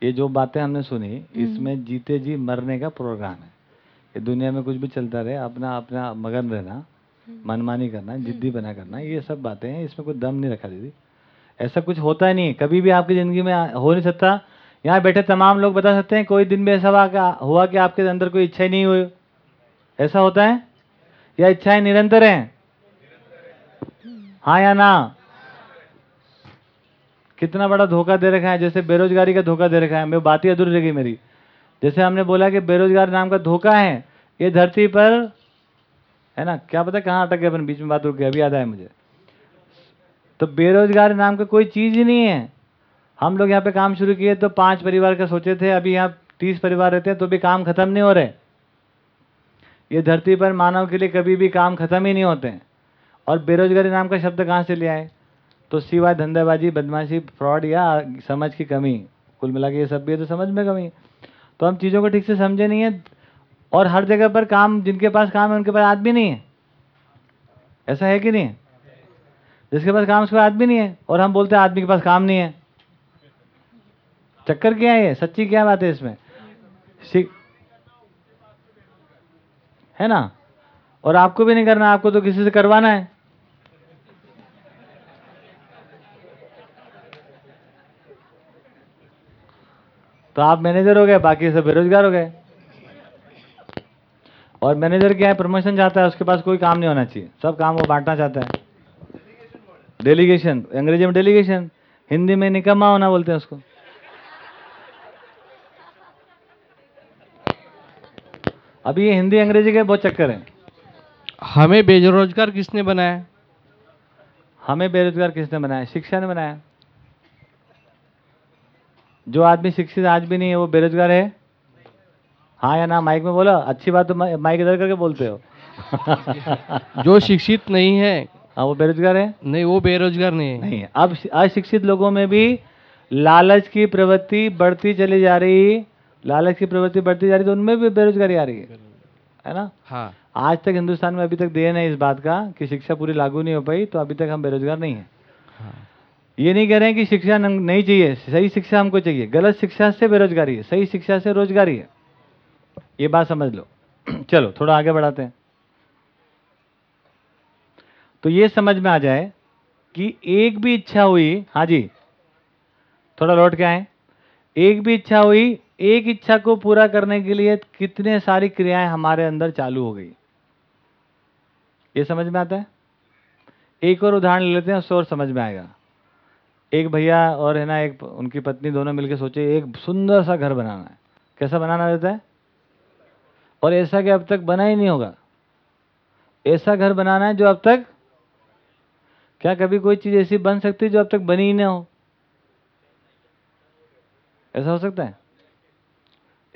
ये जो बातें हमने सुनी इसमें जीते जी मरने का प्रोग्राम है। ये दुनिया में कुछ भी चलता रहे अपना अपना मगन रहना मनमानी करना जिद्दी बना करना ये सब बातें हैं इसमें कोई दम नहीं रखा दीदी। ऐसा कुछ होता ही नहीं है। कभी भी आपकी ज़िंदगी में हो नहीं सकता यहाँ बैठे तमाम लोग बता सकते हैं, कोई दिन भी ऐसा हुआ हुआ कि आपके अंदर कोई इच्छा नहीं हुई? ऐसा होता है? या इच्छाएँ निरंतर हैं? हाँ या ना? कितना बड़ा धोखा दे रखा है, जैसे बेरोजगारी का धोखा दे रखा है। मैं बात ही अधूरी रह गई मेरी। जैसे हमने बोला कि बेरोजगार नाम का धोखा है, ये धरती पर है ना? क्या पता कहाँ अटक गए अपन बीच में बात रुक गई अभी याद आया मुझे। तो बेरोजगार नाम का कोई चीज़ ही नहीं है। हम लोग यहाँ पे काम शुरू किए तो पाँच परिवार का सोचे थे, अभी यहाँ तीस परिवार रहते हैं तो भी काम खत्म नहीं हो रहे। ये धरती पर मानव के लिए कभी भी काम खत्म ही नहीं होते हैं। और बेरोजगारी नाम का शब्द कहाँ से ले आए? तो सिवाय धंधेबाजी, बदमाशी, फ्रॉड या समझ की कमी, कुल मिला के ये सब भी है तो समझ में कमी। तो हम चीज़ों को ठीक से समझे नहीं है और हर जगह पर काम, जिनके पास काम है उनके पास आदमी नहीं है। ऐसा है कि नहीं जिसके पास काम उसके पास आदमी नहीं है और हम बोलते हैं आदमी के पास काम नहीं है। चक्कर क्या है? सच्ची क्या बात है इसमें? है ना? और आपको भी नहीं करना, आपको तो किसी से करवाना है। तो आप मैनेजर हो गए, बाकी सब बेरोजगार हो गए। और मैनेजर क्या है? प्रमोशन चाहता है, उसके पास कोई काम नहीं होना चाहिए। सब काम वो बांटना चाहता है। डेलीगेशन अंग्रेज़ी में डेलीगेशन हिंदी में निकम्मा होना बोलते हैं उसको। अभी ये हिंदी अंग्रेज़ी के बहुत चक्कर है।
हमें बेरोजगार किसने बनाया?
हमें बेरोजगार किसने बनाया? शिक्षा ने बनाया। जो आदमी शिक्षित आज भी नहीं है वो बेरोजगार है। हाँ या ना? माइक में बोलो। अच्छी बात तो माइक इधर करके बोलते हो।
जो शिक्षित नहीं है।
हाँ वो बेरोजगार है?
नहीं वो बेरोजगार नहीं है।
नहीं अब अशिक्षित लोगों में भी लालच की प्रवृत्ति बढ़ती चली जा रही लालच की प्रवृत्ति बढ़ती जा रही तो उनमें भी बेरोजगारी आ रही है। है ना?
हाँ।
आज तक हिंदुस्तान में अभी तक देन है इस बात का कि शिक्षा पूरी लागू नहीं हो पाई तो अभी तक हम बेरोजगार नहीं हैं। ये नहीं कह रहे हैं कि शिक्षा नहीं चाहिए सही शिक्षा हमको चाहिए। गलत शिक्षा से बेरोजगारी है सही शिक्षा से रोजगारी है। ये बात समझ लो। चलो थोड़ा आगे बढ़ाते हैं। तो ये समझ में आ जाए कि एक भी इच्छा हुई हाँ जी थोड़ा लौट के आए। एक भी इच्छा हुई एक इच्छा को पूरा करने के लिए कितने सारी क्रियाएँ हमारे अंदर चालू हो गई। ये समझ में आता है? एक और उदाहरण ले लेते हैं, उससे और समझ में आएगा। एक भैया और है ना, एक उनकी पत्नी दोनों मिलकर सोचे, एक सुंदर सा घर बनाना है। कैसा बनाना रहता है? और ऐसा कि अब तक बना ही नहीं होगा। ऐसा घर बनाना है जो अब तक, क्या कभी कोई चीज़ ऐसी बन सकती है जो अब तक बनी ही ना हो? ऐसा हो सकता है?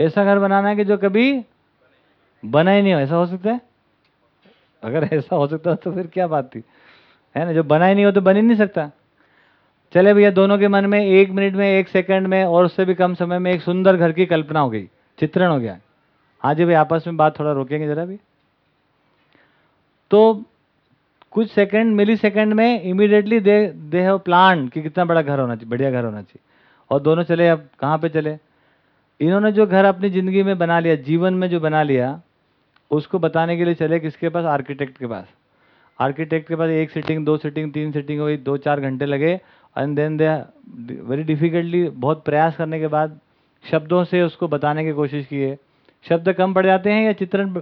ऐसा घर बनाना है कि जो कभी बना ही नहीं हो, ऐसा हो सकता है? अगर ऐसा हो सकता है तो फिर क्या बात थी? है ना, जो बना ही नहीं हो तो बन ही नहीं सकता। चले भैया, दोनों के मन में एक मिनट में, एक सेकंड में और उससे भी कम समय में एक सुंदर घर की कल्पना हो गई, चित्रण हो गया। हाँ जी भाई आपस में बात थोड़ा रोकेंगे जरा भी। तो कुछ सेकंड, मिली सेकंड में immediately they they have plan कि कितना बड़ा घर होना चाहिए, बढ़िया घर होना चाहिए। और दोनों चले, अब कहाँ पे चले? इन्होंने जो घर अपनी ज़िंदगी में बना लिया, जीवन में जो बना लिया, उसको बताने के लिए चले किसके पास? आर्किटेक्ट के पास। आर्किटेक्ट के पास एक सीटिंग दो सीटिंग तीन सीटिंग हुई, दो चार घंटे लगे and then they very difficultly बहुत प्रयास करने के बाद शब्दों से उसको बताने की कोशिश की है शब्द कम पड़ जाते हैं या चित्रण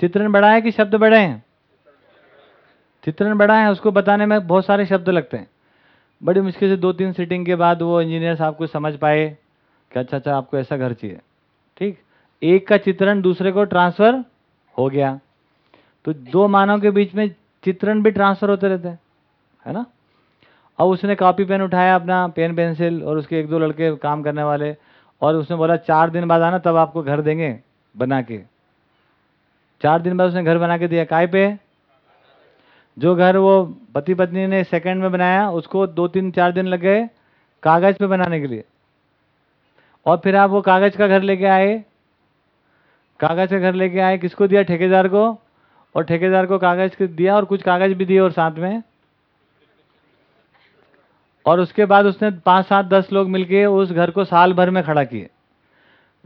चित्रण बड़ा है कि शब्द बड़े हैं? चित्रण बड़ा है, उसको बताने में बहुत सारे शब्द लगते हैं। बड़ी मुश्किल से दो तीन सीटिंग के बाद वो इंजीनियर साहब को समझ पाए। अच्छा अच्छा आपको ऐसा घर चाहिए? ठीक। एक का चित्रण दूसरे को ट्रांसफ़र हो गया। तो दो मानव के बीच में चित्रण भी ट्रांसफ़र होते रहते हैं, है ना? अब उसने कॉपी पेन उठाया अपना पेन पेंसिल और उसके एक दो लड़के काम करने वाले, और उसने बोला, चार दिन बाद आना, तब आपको घर देंगे बना के। चार दिन बाद उसने घर बना के दिया। काय पे? जो घर वो पति पत्नी ने सेकंड में बनाया, उसको दो, तीन, चार दिन लग गए कागज़ पे बनाने के लिए। और फिर आप वो कागज़ का घर लेके आए। कागज़ का घर लेके आए, किसको दिया? ठेकेदार को। और ठेकेदार को कागज़ दिया और कुछ कागज़ भी दिए और साथ में। और उसके बाद उसने पाँच, सात, दस लोग मिलके उस घर को साल भर में खड़ा किए।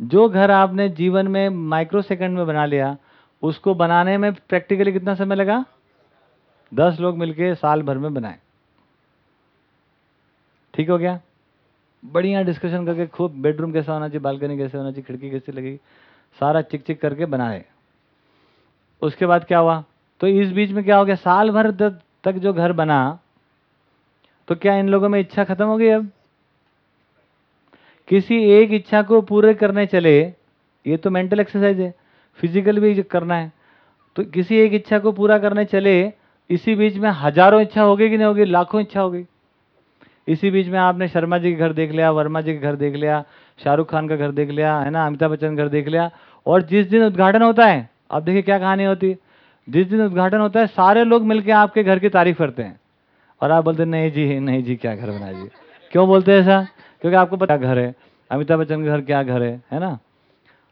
जो घर आपने जीवन में माइक्रो सेकंड में बना लिया, उसको बनाने में प्रैक्टिकली कितना समय लगा? दस लोग मिलके साल भर में बनाए। ठीक हो गया? बढ़िया डिस्कशन करके, खूब बेडरूम कैसा होना चाहिए बालकनी कैसे होना चाहिए, खिड़की कैसे लगेगी, सारा चिक चिक करके बनाए। उसके बाद क्या हुआ? तो इस बीच में क्या हो गया? साल भर तक जो घर बना तो क्या इन लोगों में इच्छा खत्म हो गई अब? किसी एक इच्छा को पूरे करने चले, ये तो मेंटल एक्सरसाइज है फ़िज़िकल भी करना है तो किसी एक इच्छा को पूरा करने चले, इसी बीच में हज़ारों इच्छा होगी कि नहीं होगी, लाखों इच्छा होगी। इसी बीच में आपने शर्मा जी के घर देख लिया, वर्मा जी के घर देख लिया, शाहरुख खान का घर देख लिया, है ना, अमिताभ बच्चन का घर देख लिया। और जिस दिन उद्घाटन होता है अब देखिए क्या कहानी होती है। जिस दिन उद्घाटन होता है, सारे लोग मिलकर आपके घर की तारीफ़ करते हैं। और आप बोलते नहीं जी नहीं जी, क्या घर बना जी? क्यों बोलते हैं ऐसा? क्योंकि आपको पता घर है, अमिताभ बच्चन का घर क्या घर है है ना?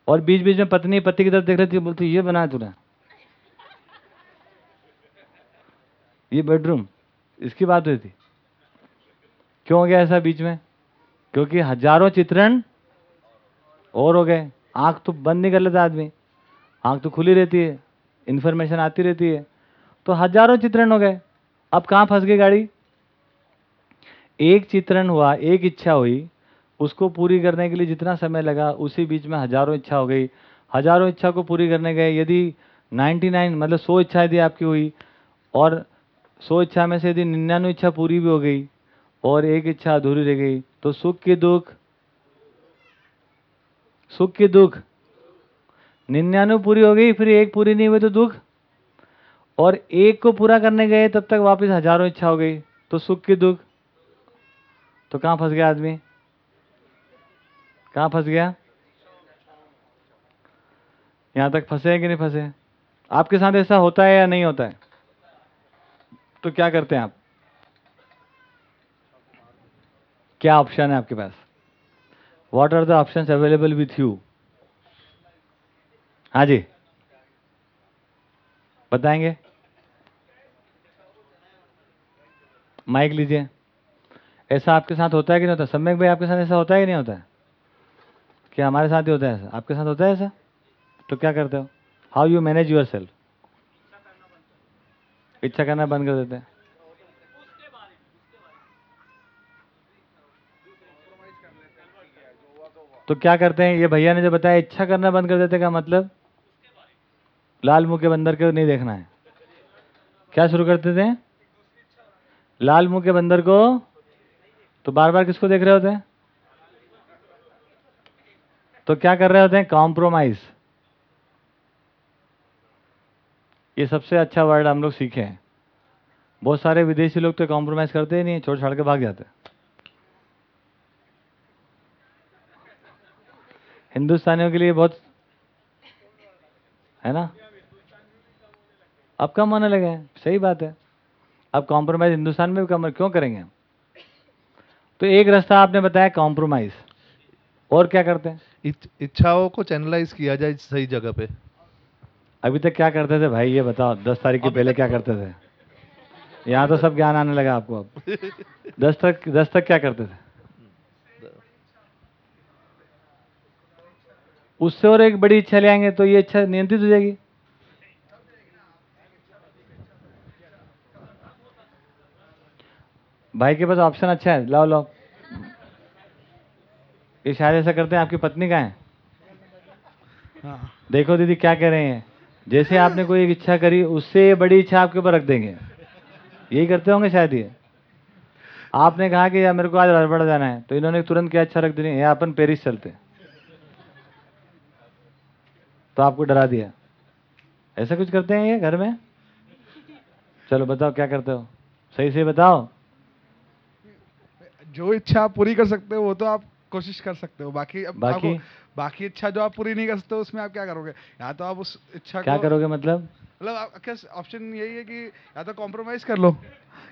और बीच बीच में पत्नी, पति की तरफ़ देख रही थी, बोलती, ये बनाया तूने। ये बेडरूम, इसकी बात हुई थी। क्यों हो गया ऐसा बीच में? क्योंकि हज़ारों चित्रण और हो गए। आँख तो बंद नहीं कर लेता आदमी। आँख तो खुली रहती है इन्फॉर्मेशन आती रहती है। तो हज़ारों चित्रण हो गए। अब कहाँ फंस गई गाड़ी? एक चित्रण हुआ, एक इच्छा हुई, उसको पूरी करने के लिए जितना समय लगा, उसी बीच में हज़ारों इच्छा हो गई। हज़ारों इच्छा को पूरी करने गए। यदि 99 मतलब 100 इच्छा यदि आपकी हुई, और 100 इच्छा में से यदि निन्यानवे इच्छा पूरी भी हो गई और एक इच्छा अधूरी रह गई। तो सुख की दुख, सुख की दुख। निन्यानवे पूरी हो गई, फिर एक पूरी नहीं हुई तो दुख। और एक को पूरा करने गए, तब तक वापस हज़ारों इच्छा हो गई। तो सुख की दुख। तो कहाँ फंस गया आदमी? कहाँ फंस गया? यहाँ तक फंसे हैं कि नहीं फंसे आपके साथ ऐसा होता है या नहीं होता है? तो क्या करते हैं आप? क्या ऑप्शन है आपके पास? What are the option available with you हाँ जी। बताएँगे? माइक लीजिए। ऐसा आपके साथ होता है कि नहीं होता? सम्यक भाई, आपके साथ ऐसा होता है कि नहीं होता है? क्या हमारे साथ ही होता है ऐसा? आपके साथ होता है ऐसा? तो क्या करते हो? How you manage yourself इच्छा करना बंद कर देते हैं। तो क्या करते हैं? ये भैया ने जो बताया, इच्छा करना बंद कर देते का मतलब? लाल मुँह के बंदर को नहीं देखना है। क्या शुरू करते थे लाल मुँह के बंदर को तो बार बार किसको देख रहे होते हैं? तो क्या कर रहे होते हैं? कॉम्प्रोमाइज ये सबसे अच्छा वर्ड हम लोग सीखे हैं। बहुत सारे विदेशी लोग तो कॉम्प्रोमाइज करते ही नहीं छोड़ छाड़ के भाग जाते हैं। हिंदुस्तानियों के लिए बहुत है ना? अब कम होने लगे हैं। सही बात है। अब कॉम्प्रोमाइज हिंदुस्तान में भी कम क्यों करेंगे तो एक रास्ता आपने बताया कॉम्प्रोमाइज और क्या करते हैं?
इच- इच्छाओं को चैनलाइज किया जाए सही जगह पे।
अभी तक क्या करते थे भाई? ये बताओ दस तारीख के पहले क्या करते थे? यहाँ तो सब ज्ञान आने लगा आपको अब। दस तक दस तक क्या करते थे? उससे और एक बड़ी इच्छा ले आएँगे तो ये इच्छा नियंत्रित हो जाएगी। भाई के पास ऑप्शन अच्छा है लाओ लाओ। ये शायद ऐसा करते हैं आपकी पत्नी का है?
हाँ।
देखो दीदी क्या कह रहे हैं। जैसे आपने कोई एक इच्छा करी उससे ये बड़ी इच्छा आपके ऊपर रख देंगे। यही करते होंगे शायद ये। आपने कहा कि यार मेरे को आज राजवाड़ा जाना है तो इन्होंने तुरंत क्या इच्छा रख दी? है अपन पेरिस चलते हैं। तो आपको डरा दिया। ऐसा कुछ करते हैं ये घर में? चलो बताओ क्या करते हो? सही से बताओ।
जो इच्छा आप पूरी कर सकते हो वो तो आप कोशिश कर सकते हो। बाकी अब
बाकी?
बाकी इच्छा जो आप पूरी नहीं कर सकते उसमें आप क्या करोगे? या तो आप उस इच्छा
क्या करोगे मतलब?
मतलब ऑप्शन यही है कि या तो कॉम्प्रोमाइज कर लो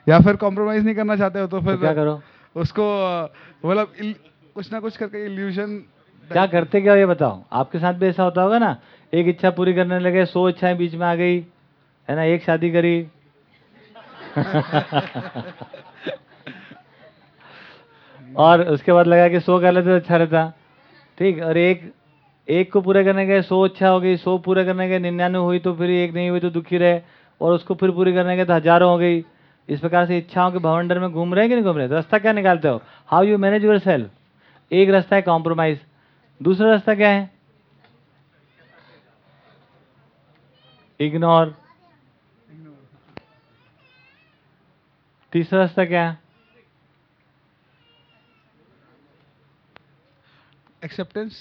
या फिर कॉम्प्रोमाइज नहीं करना चाहते हो तो फिर
तो क्या करो?
उसको मतलब कुछ ना कुछ करके इल्यूजन
क्या करते क्या ये बताओ? आपके साथ भी ऐसा होता होगा ना एक इच्छा पूरी करने लगे सौ इच्छाएँ बीच में आ गई है ना एक शादी करी। और उसके बाद लगा कि सौ कर लेते तो अच्छा रहता। ठीक और एक एक को पूरे करने गए सौ अच्छा हो गई सौ पूरे करने गए निन्यानवे हुई तो फिर एक नहीं हुई तो दुखी रहे और उसको फिर पूरी करने गए तो हज़ारों हो गई। इस प्रकार से इच्छाओं के भवंडर में घूम रहे हैं कि नहीं घूम रहे? रास्ता क्या निकालते हो? How you manage yourself एक रास्ता है कॉम्प्रोमाइज दूसरा रास्ता क्या है? इग्नोर तीसरा रास्ता क्या? है
एक्सेप्टेंस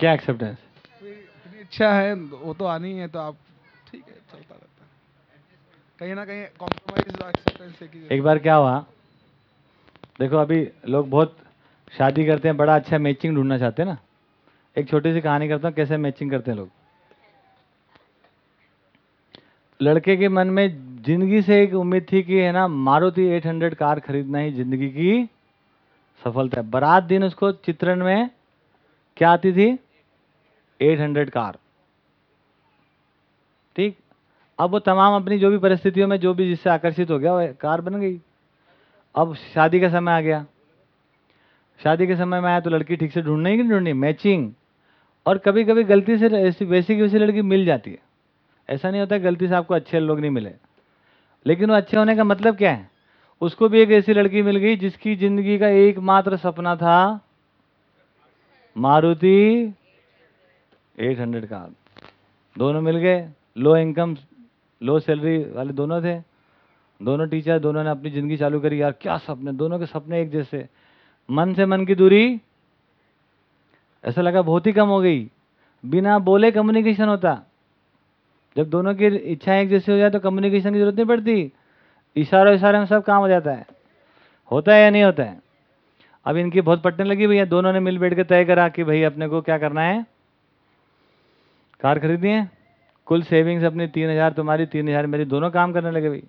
क्या एक्सेप्टेंस
इतनी इच्छा है वो तो आनी है तो आप ठीक है चलता रहता है। कहीं ना कहीं कॉम्प्रोमाइज एक्सेप्टेंस एक
एक बार क्या हुआ? देखो अभी लोग बहुत शादी करते हैं बड़ा अच्छा मैचिंग ढूंढना चाहते हैं ना। एक छोटी सी कहानी करता हूँ कैसे मैचिंग करते हैं लोग। लड़के के मन में ज़िंदगी से एक उम्मीद थी कि, है ना, मारुति 800 कार खरीदना ही ज़िंदगी की सफलता है। बारात दिन उसको चित्रण में क्या आती थी? 800 कार। ठीक? अब वो तमाम अपनी जो भी परिस्थितियों में जो भी जिससे आकर्षित हो गया, वो कार बन गई। अब शादी का समय आ गया। शादी के समय में आया तो लड़की ठीक से ढूंढनी ही नहीं ढूंढनी मैचिंग और कभी कभी गलती से वैसी की वैसी लड़की मिल जाती है। ऐसा नहीं होता गलती से आपको अच्छे लोग नहीं मिले। लेकिन वो अच्छे होने का मतलब क्या है? उसको भी एक ऐसी लड़की मिल गई जिसकी ज़िंदगी का एकमात्र सपना था मारुति 800 का। दोनों मिल गए। लो इनकम लो सैलरी वाले दोनों थे। दोनों टीचर दोनों ने अपनी ज़िंदगी चालू करी। यार क्या सपने? दोनों के सपने एक जैसे। मन से मन की दूरी। ऐसा लगा बहुत ही कम हो गई। बिना बोले कम्युनिकेशन होता। जब दोनों की इच्छाएँ एक जैसी हो जाए तो कम्युनिकेशन की ज़रूरत नहीं पड़ती। इशारों इशारे में सब काम हो जाता है। होता है या नहीं होता है? अब इनकी बहुत पटने लगी भैया। दोनों ने मिल बैठ के तय करा कि भाई अपने को क्या करना है। कार खरीदनी है। कुल सेविंग्स अपनी तीन हज़ार, तुम्हारी तीन हज़ार, मेरी दोनों काम करने लगे भाई।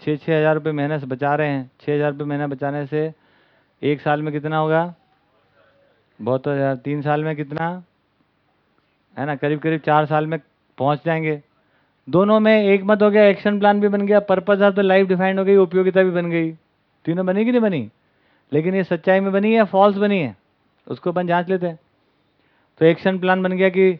छः छः हज़ार रुपये महीने से बचा रहे हैं। छः हज़ार रुपये महीना बचाने से एक साल में कितना होगा? बहुत हज़ार तीन साल में कितना? है ना? करीब करीब चार साल में पहुँच जाएँगे। दोनों में एक मत हो गया एक्शन प्लान भी बन गया purpose of the life defined हो गई, उपयोगिता भी बन गई। तीनों बनी कि नहीं बनी? लेकिन ये सच्चाई में बनी है फॉल्स बनी है? उसको अपन जाँच लेते हैं। तो एक्शन प्लान बन गया कि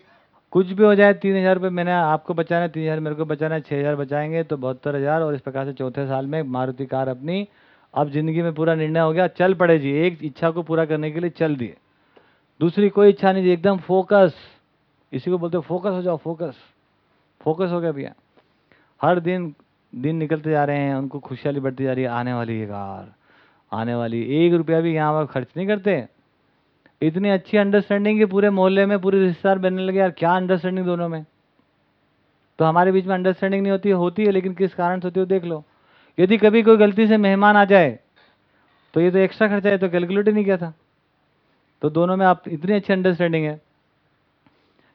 कुछ भी हो जाए, तीन हज़ार रुपये मैंने आपको बचाना है, तीन हज़ार मेरे को बचाना है छः हज़ार बचाएँगे तो बहत्तर हज़ार और इस प्रकार से चौथे साल में मारुति कार अपनी अब ज़िंदगी में पूरा निर्णय हो गया, चल पड़े जी, एक इच्छा को पूरा करने के लिए चल दिए। दूसरी कोई इच्छा नहीं थी एकदम फोकस इसी को बोलते फोकस हो जाओ फोकस फोकस हो गया भैया। हर दिन दिन निकलते जा रहे हैं, उनको खुशहाली बढ़ती जा रही है, आने वाली है कार आने वाली एक रुपया भी यहाँ पर खर्च नहीं करते। इतनी अच्छी अंडरस्टैंडिंग कि पूरे मोहल्ले में, पूरे रिश्तेदार बनने लगे, यार क्या अंडरस्टैंडिंग दोनों में? तो हमारे बीच में अंडरस्टैंडिंग नहीं होती होती है, लेकिन किस कारण से होती है देख लो। यदि कभी कोई गलती से मेहमान आ जाए तो ये तो एक्स्ट्रा खर्चा है तो कैलकुलेट ही नहीं किया था। तो दोनों में आप इतनी अच्छी अंडरस्टैंडिंग है।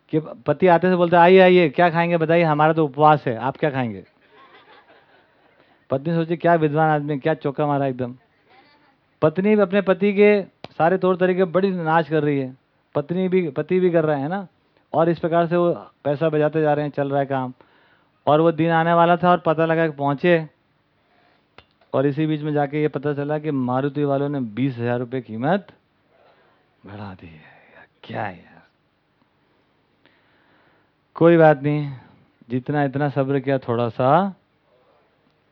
कि पति आते से बोलते आइए आइए, क्या खाएँगे? बताइए, हमारा तो उपवास है, आप क्या खाएँगे? पत्नी सोचे क्या विद्वान आदमी क्या चौका मारा एकदम? पत्नी भी अपने पति के सारे तौर तरीके बड़ी नाच कर रही है। पत्नी भी, पति भी कर रहा है ना? और इस प्रकार से वो पैसा बजाते जा रहे हैं, चल रहा है काम। और वो दिन आने वाला था और पता लगा कि पहुँचे। और इसी बीच में जाके ये पता चला कि मारुति वालों ने बीस हज़ार रुपये कीमत बढ़ा दी है। क्या है कोई बात नहीं, जितना इतना सब्र किया थोड़ा सा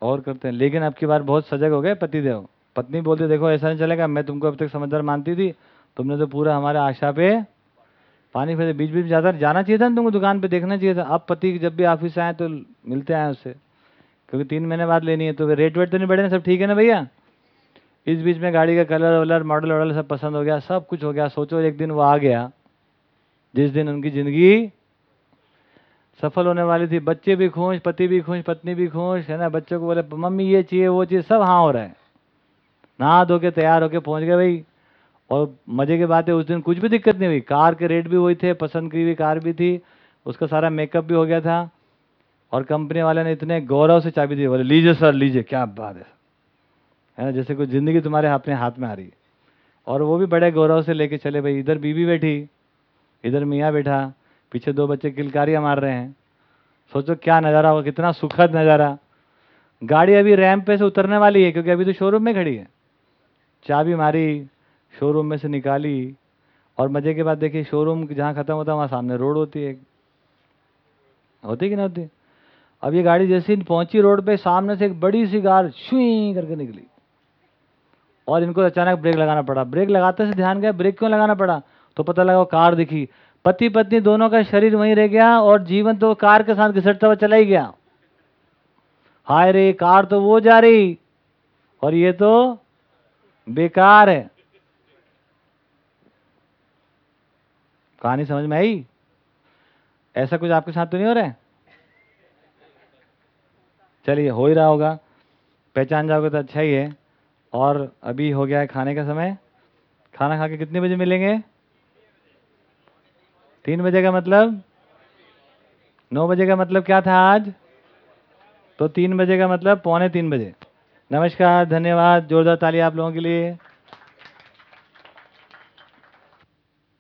और करते हैं। लेकिन अब की बार बहुत सजग हो गए पतिदेव पत्नी बोलती, देखो, ऐसा नहीं चलेगा, मैं तुमको अब तक समझदार मानती थी। तुमने तो पूरा हमारे आशा पे पानी फिर बीच बीच ज़्यादा जाना चाहिए था ना तुमको दुकान पे, देखना चाहिए था। अब पति जब भी ऑफ़िस आए तो मिलते आए उससे क्योंकि तीन महीने बाद लेनी है तो रेट वेट तो नहीं बढ़े सब ठीक है ना भैया? इस बीच में गाड़ी का कलर वलर मॉडल वॉडल सब पसंद हो गया, सब कुछ हो गया। सोचो, एक दिन वो आ गया, जिस दिन उनकी ज़िंदगी सफल होने वाली थी। बच्चे भी खुश, पति भी खुश, पत्नी भी खुश, है ना? बच्चों को बोले, मम्मी, ये चाहिए, वो चाहिए। सब हाँ हो रहा है। नहा धो के तैयार होके पहुँच गए भाई। और मज़े की बात है, उस दिन कुछ भी दिक्कत नहीं हुई। कार के रेट भी वही थे, पसंद की हुई कार भी थी, उसका सारा मेकअप भी हो गया था। और कंपनी वाले ने इतने गौरव से चाबी दी, बोले, लीजिए सर, लीजिए, क्या बात है। है ना? जैसे कोई ज़िंदगी तुम्हारे अपने हाथ में आ रही है। और वो भी बड़े गौरव से लेके चले, भाई, इधर बीबी बैठी, इधर मियाँ बैठा पीछे दो बच्चे किलकारियाँ मार रहे हैं। सोचो क्या नज़ारा होगा, कितना सुखद नज़ारा। गाड़ी अभी रैंप पे से उतरने वाली है, क्योंकि अभी तो शोरूम में खड़ी है। चाबी मारी शोरूम में से निकाली, और मज़े के बाद देखिए शोरूम जहाँ ख़त्म होता है, वहाँ सामने रोड होती है। होती कि ना होती? अब ये गाड़ी जैसे पहुँची रोड पे, सामने से एक बड़ी सी कार शुई करके निकली। और इनको अचानक ब्रेक लगाना पड़ा। ब्रेक लगाते से ध्यान गया, ब्रेक क्यों लगाना पड़ा? तो पता लगा वो कार दिखी। पति पत्नी दोनों का शरीर वहीं रह गया और जीवन तो कार के साथ घिसटता हुआ चला ही गया। हाय रे, कार तो वो जा रही और ये तो बेकार है। कहानी समझ में आई? ऐसा कुछ आपके साथ तो नहीं हो रहा है? चलिए, हो ही रहा होगा। पहचान जाओगे तो अच्छा ही है। और अभी हो गया है खाने का समय। खाना खा के कितने बजे मिलेंगे? तीन बजे का मतलब? नौ बजे का मतलब क्या था आज? तो तीन बजे का मतलब पौने तीन बजे। नमस्कार, धन्यवाद, जोरदार ताली आप लोगों के लिए।